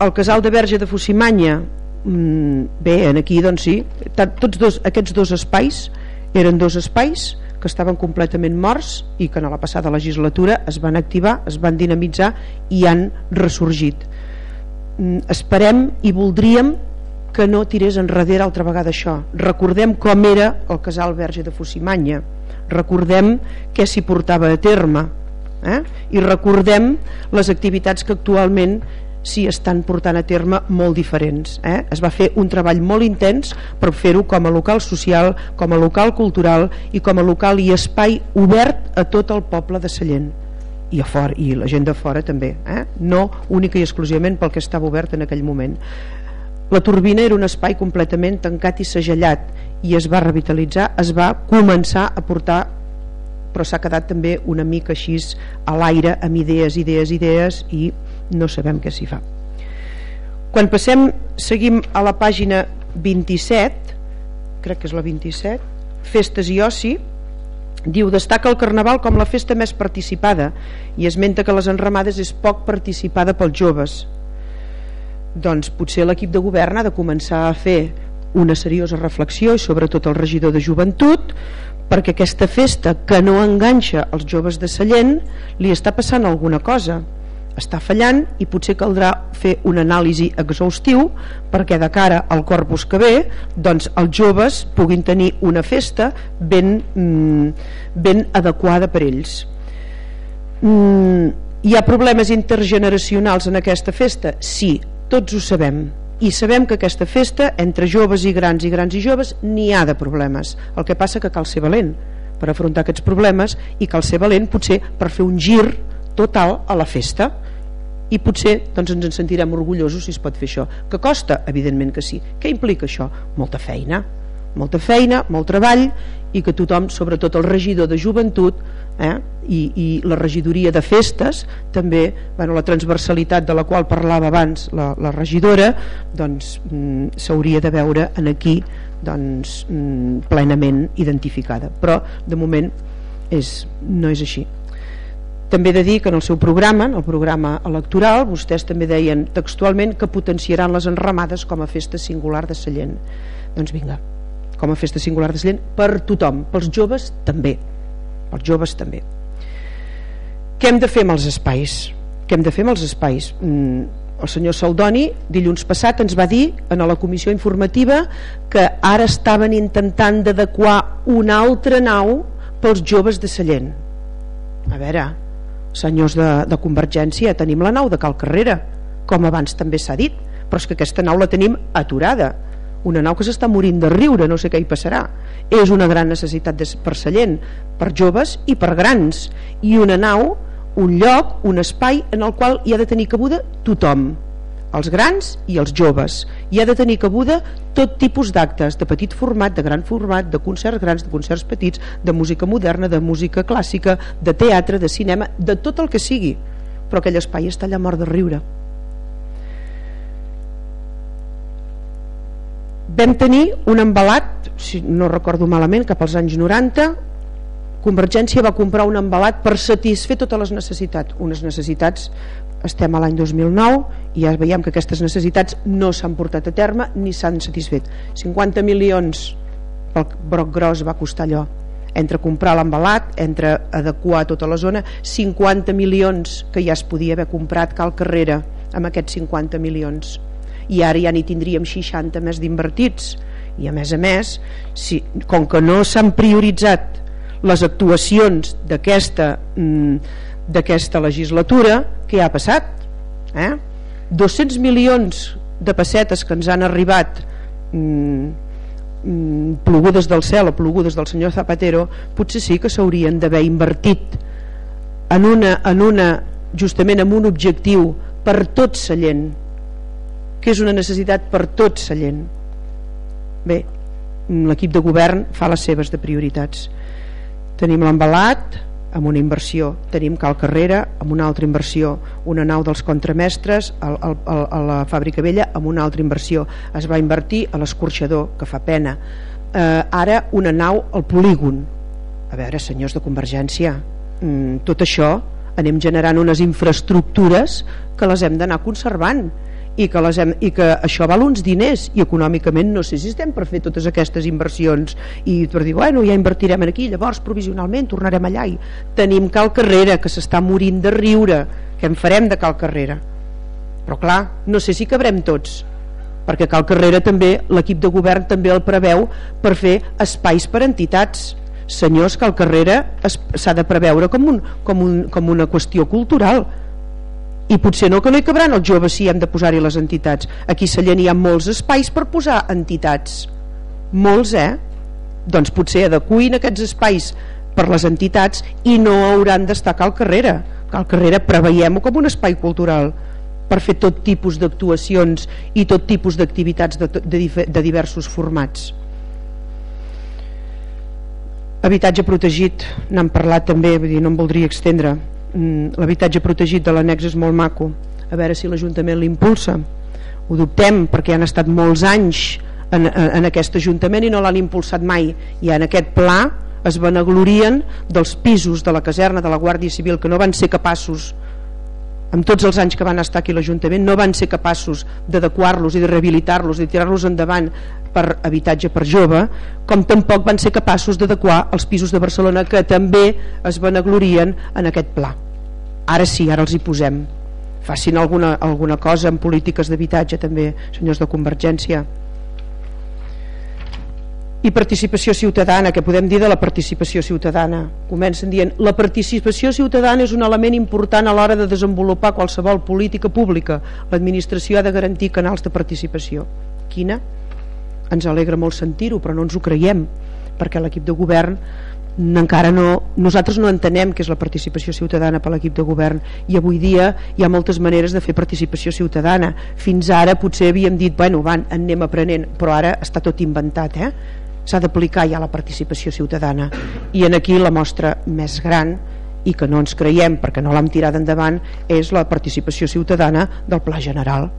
El casal de Verge de Fusimanya Mm, bé, en aquí doncs sí. Tots dos, aquests dos espais eren dos espais que estaven completament morts i que en la passada legislatura es van activar, es van dinamitzar i han ressorgit. Mm, esperem i voldríem que no tirés enrere altra vegada això. Recordem com era el casal Verge de Fusimanya recordem què s'hi portava a terme eh? i recordem les activitats que actualment s'hi estan portant a terme molt diferents. Eh? Es va fer un treball molt intens per fer-ho com a local social, com a local cultural i com a local i espai obert a tot el poble de Sallent i a fora, i la gent de fora també eh? no única i exclusivament pel que estava obert en aquell moment la turbina era un espai completament tancat i segellat i es va revitalitzar es va començar a portar però s'ha quedat també una mica així a l'aire amb idees, idees, idees i no sabem què s'hi fa. Quan passem seguim a la pàgina 27 crec que és la 27 festes i oci. Diu destaca el Carnaval com la festa més participada i esmenta que les enramades és poc participada pels joves. Doncs potser l'equip de govern ha de començar a fer una seriosa reflexió i sobretot el regidor de joventut perquè aquesta festa que no enganxa els joves de Sallent li està passant alguna cosa està fallant i potser caldrà fer una anàlisi exhaustiu perquè de cara al corpus que ve doncs els joves puguin tenir una festa ben, mm, ben adequada per ells. Mm, hi ha problemes intergeneracionals en aquesta festa? Sí, tots ho sabem. I sabem que aquesta festa entre joves i grans i grans i joves n'hi ha de problemes. El que passa que cal ser valent per afrontar aquests problemes i cal ser valent potser per fer un gir total a la festa i potser doncs, ens en sentirem orgullosos si es pot fer això. Que costa? evidentment que sí. Què implica això? molta feina. Molta feina, molt treball i que tothom, sobretot el regidor de joventut eh, i, i la regidoria de festes també, bueno, la transversalitat de la qual parlava abans la, la regidora doncs mm, s'hauria de veure en aquí doncs, mm, plenament identificada. Però de moment és, no és així també he de dir que en el seu programa, en el programa electoral, vostès també deien textualment que potenciaran les enramades com a festa singular de Sallent. Doncs vinga, com a festa singular de Sallent per tothom, pels joves també. Pels joves també. Què hem de fer amb els espais? Què hem de fer amb els espais? Mm, el senyor Saldoni dilluns passat ens va dir en la comissió informativa que ara estaven intentant d'adequar una altra nau pels joves de Sallent a veure, senyors de, de Convergència tenim la nau de Cal Carrera. Com abans també s'ha dit però és que aquesta nau la tenim aturada. Una nau que s'està morint de riure, no sé què hi passarà. És una gran necessitat per Sallent per joves i per grans. I una nau, un lloc un espai en el qual hi ha de tenir cabuda tothom els grans i els joves. Hi ha de tenir cabuda tot tipus d'actes de petit format, de gran format de concerts grans, de concerts petits de música moderna, de música clàssica de teatre, de cinema, de tot el que sigui. Però aquell espai està allà mort de riure. Vam tenir un embalat si no recordo malament cap als anys 90 Convergència va comprar un embalat per satisfer totes les necessitats unes necessitats estem a l'any 2009 i ja veiem que aquestes necessitats no s'han portat a terme ni s'han satisfet. 50 milions pel broc gros va costar allò. Entre comprar l'embalat, entre adequar tota la zona 50 milions que ja es podia haver comprat cal carrera amb aquests 50 milions. I ara ja n'hi tindríem 60 més d'invertits. I a més a més si, com que no s'han prioritzat les actuacions d'aquesta mm, d'aquesta legislatura què ha passat? Eh? 200 milions de pessetes que ens han arribat mm, mm, plogudes del cel o plogudes del senyor Zapatero potser sí que s'haurien d'haver invertit en una, en una justament amb un objectiu per tot Sallent que és una necessitat per tot Sallent bé l'equip de govern fa les seves de prioritats tenim l'embalat amb una inversió. Tenim Cal Carrera amb una altra inversió. Una nau dels contramestres al, a la fàbrica vella amb una altra inversió. Es va invertir a l'escorxador que fa pena. Eh, ara una nau al polígon. A veure senyors de Convergència mm, tot això anem generant unes infraestructures que les hem d'anar conservant i que, les hem, i que això val uns diners i econòmicament no sé si estem per fer totes aquestes inversions. I per dir, bueno, ja invertirem aquí llavors provisionalment tornarem allà. I tenim Cal Carrera que s'està morint de riure. Què en farem de Cal Carrera? Però clar, no sé si cabrem tots perquè Cal Carrera també l'equip de govern també el preveu per fer espais per entitats. Senyors, Cal Carrera s'ha de preveure com, un, com, un, com una qüestió cultural i potser no que no hi cabran els joves si hem de posar-hi les entitats. Aquí a Sallent hi ha molts espais per posar entitats. Molts eh? Doncs potser adecuïn aquests espais per les entitats i no hauran d'estar cal carrera. Cal carrera preveiem-ho com un espai cultural per fer tot tipus d'actuacions i tot tipus d'activitats de, de, de diversos formats. Habitatge protegit n'han parlat també vull dir, no em voldria extendre l'habitatge protegit de l'annex és molt maco. A veure si l'Ajuntament l'impulsa. Ho dubtem perquè han estat molts anys en, en aquest Ajuntament i no l'han impulsat mai. I en aquest pla es vanaglorien dels pisos de la caserna de la Guàrdia Civil que no van ser capaços amb tots els anys que van estar aquí l'Ajuntament no van ser capaços d'adequar-los i de rehabilitar-los de tirar-los endavant per habitatge per jove com tampoc van ser capaços d'adequar els pisos de Barcelona que també es vanaglorien en aquest pla ara sí, ara els hi posem facin alguna, alguna cosa en polítiques d'habitatge també, senyors de Convergència i participació ciutadana, que podem dir de la participació ciutadana. Comencen dient la participació ciutadana és un element important a l'hora de desenvolupar qualsevol política pública. L'administració ha de garantir canals de participació. Quina? Ens alegra molt sentir-ho, però no ens ho creiem, perquè l'equip de govern encara no, nosaltres no entenem què és la participació ciutadana per l'equip de govern i avui dia hi ha moltes maneres de fer participació ciutadana. Fins ara potser havíem dit bueno, van, anem aprenent però ara està tot inventat eh? s'ha d'aplicar ja la participació ciutadana. I en aquí la mostra més gran i que no ens creiem perquè no l'hem tirat endavant és la participació ciutadana del Pla General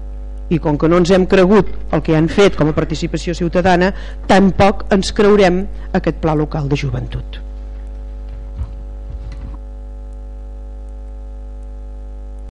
i com que no ens hem cregut el que han fet com a participació ciutadana tampoc ens creurem aquest Pla Local de Joventut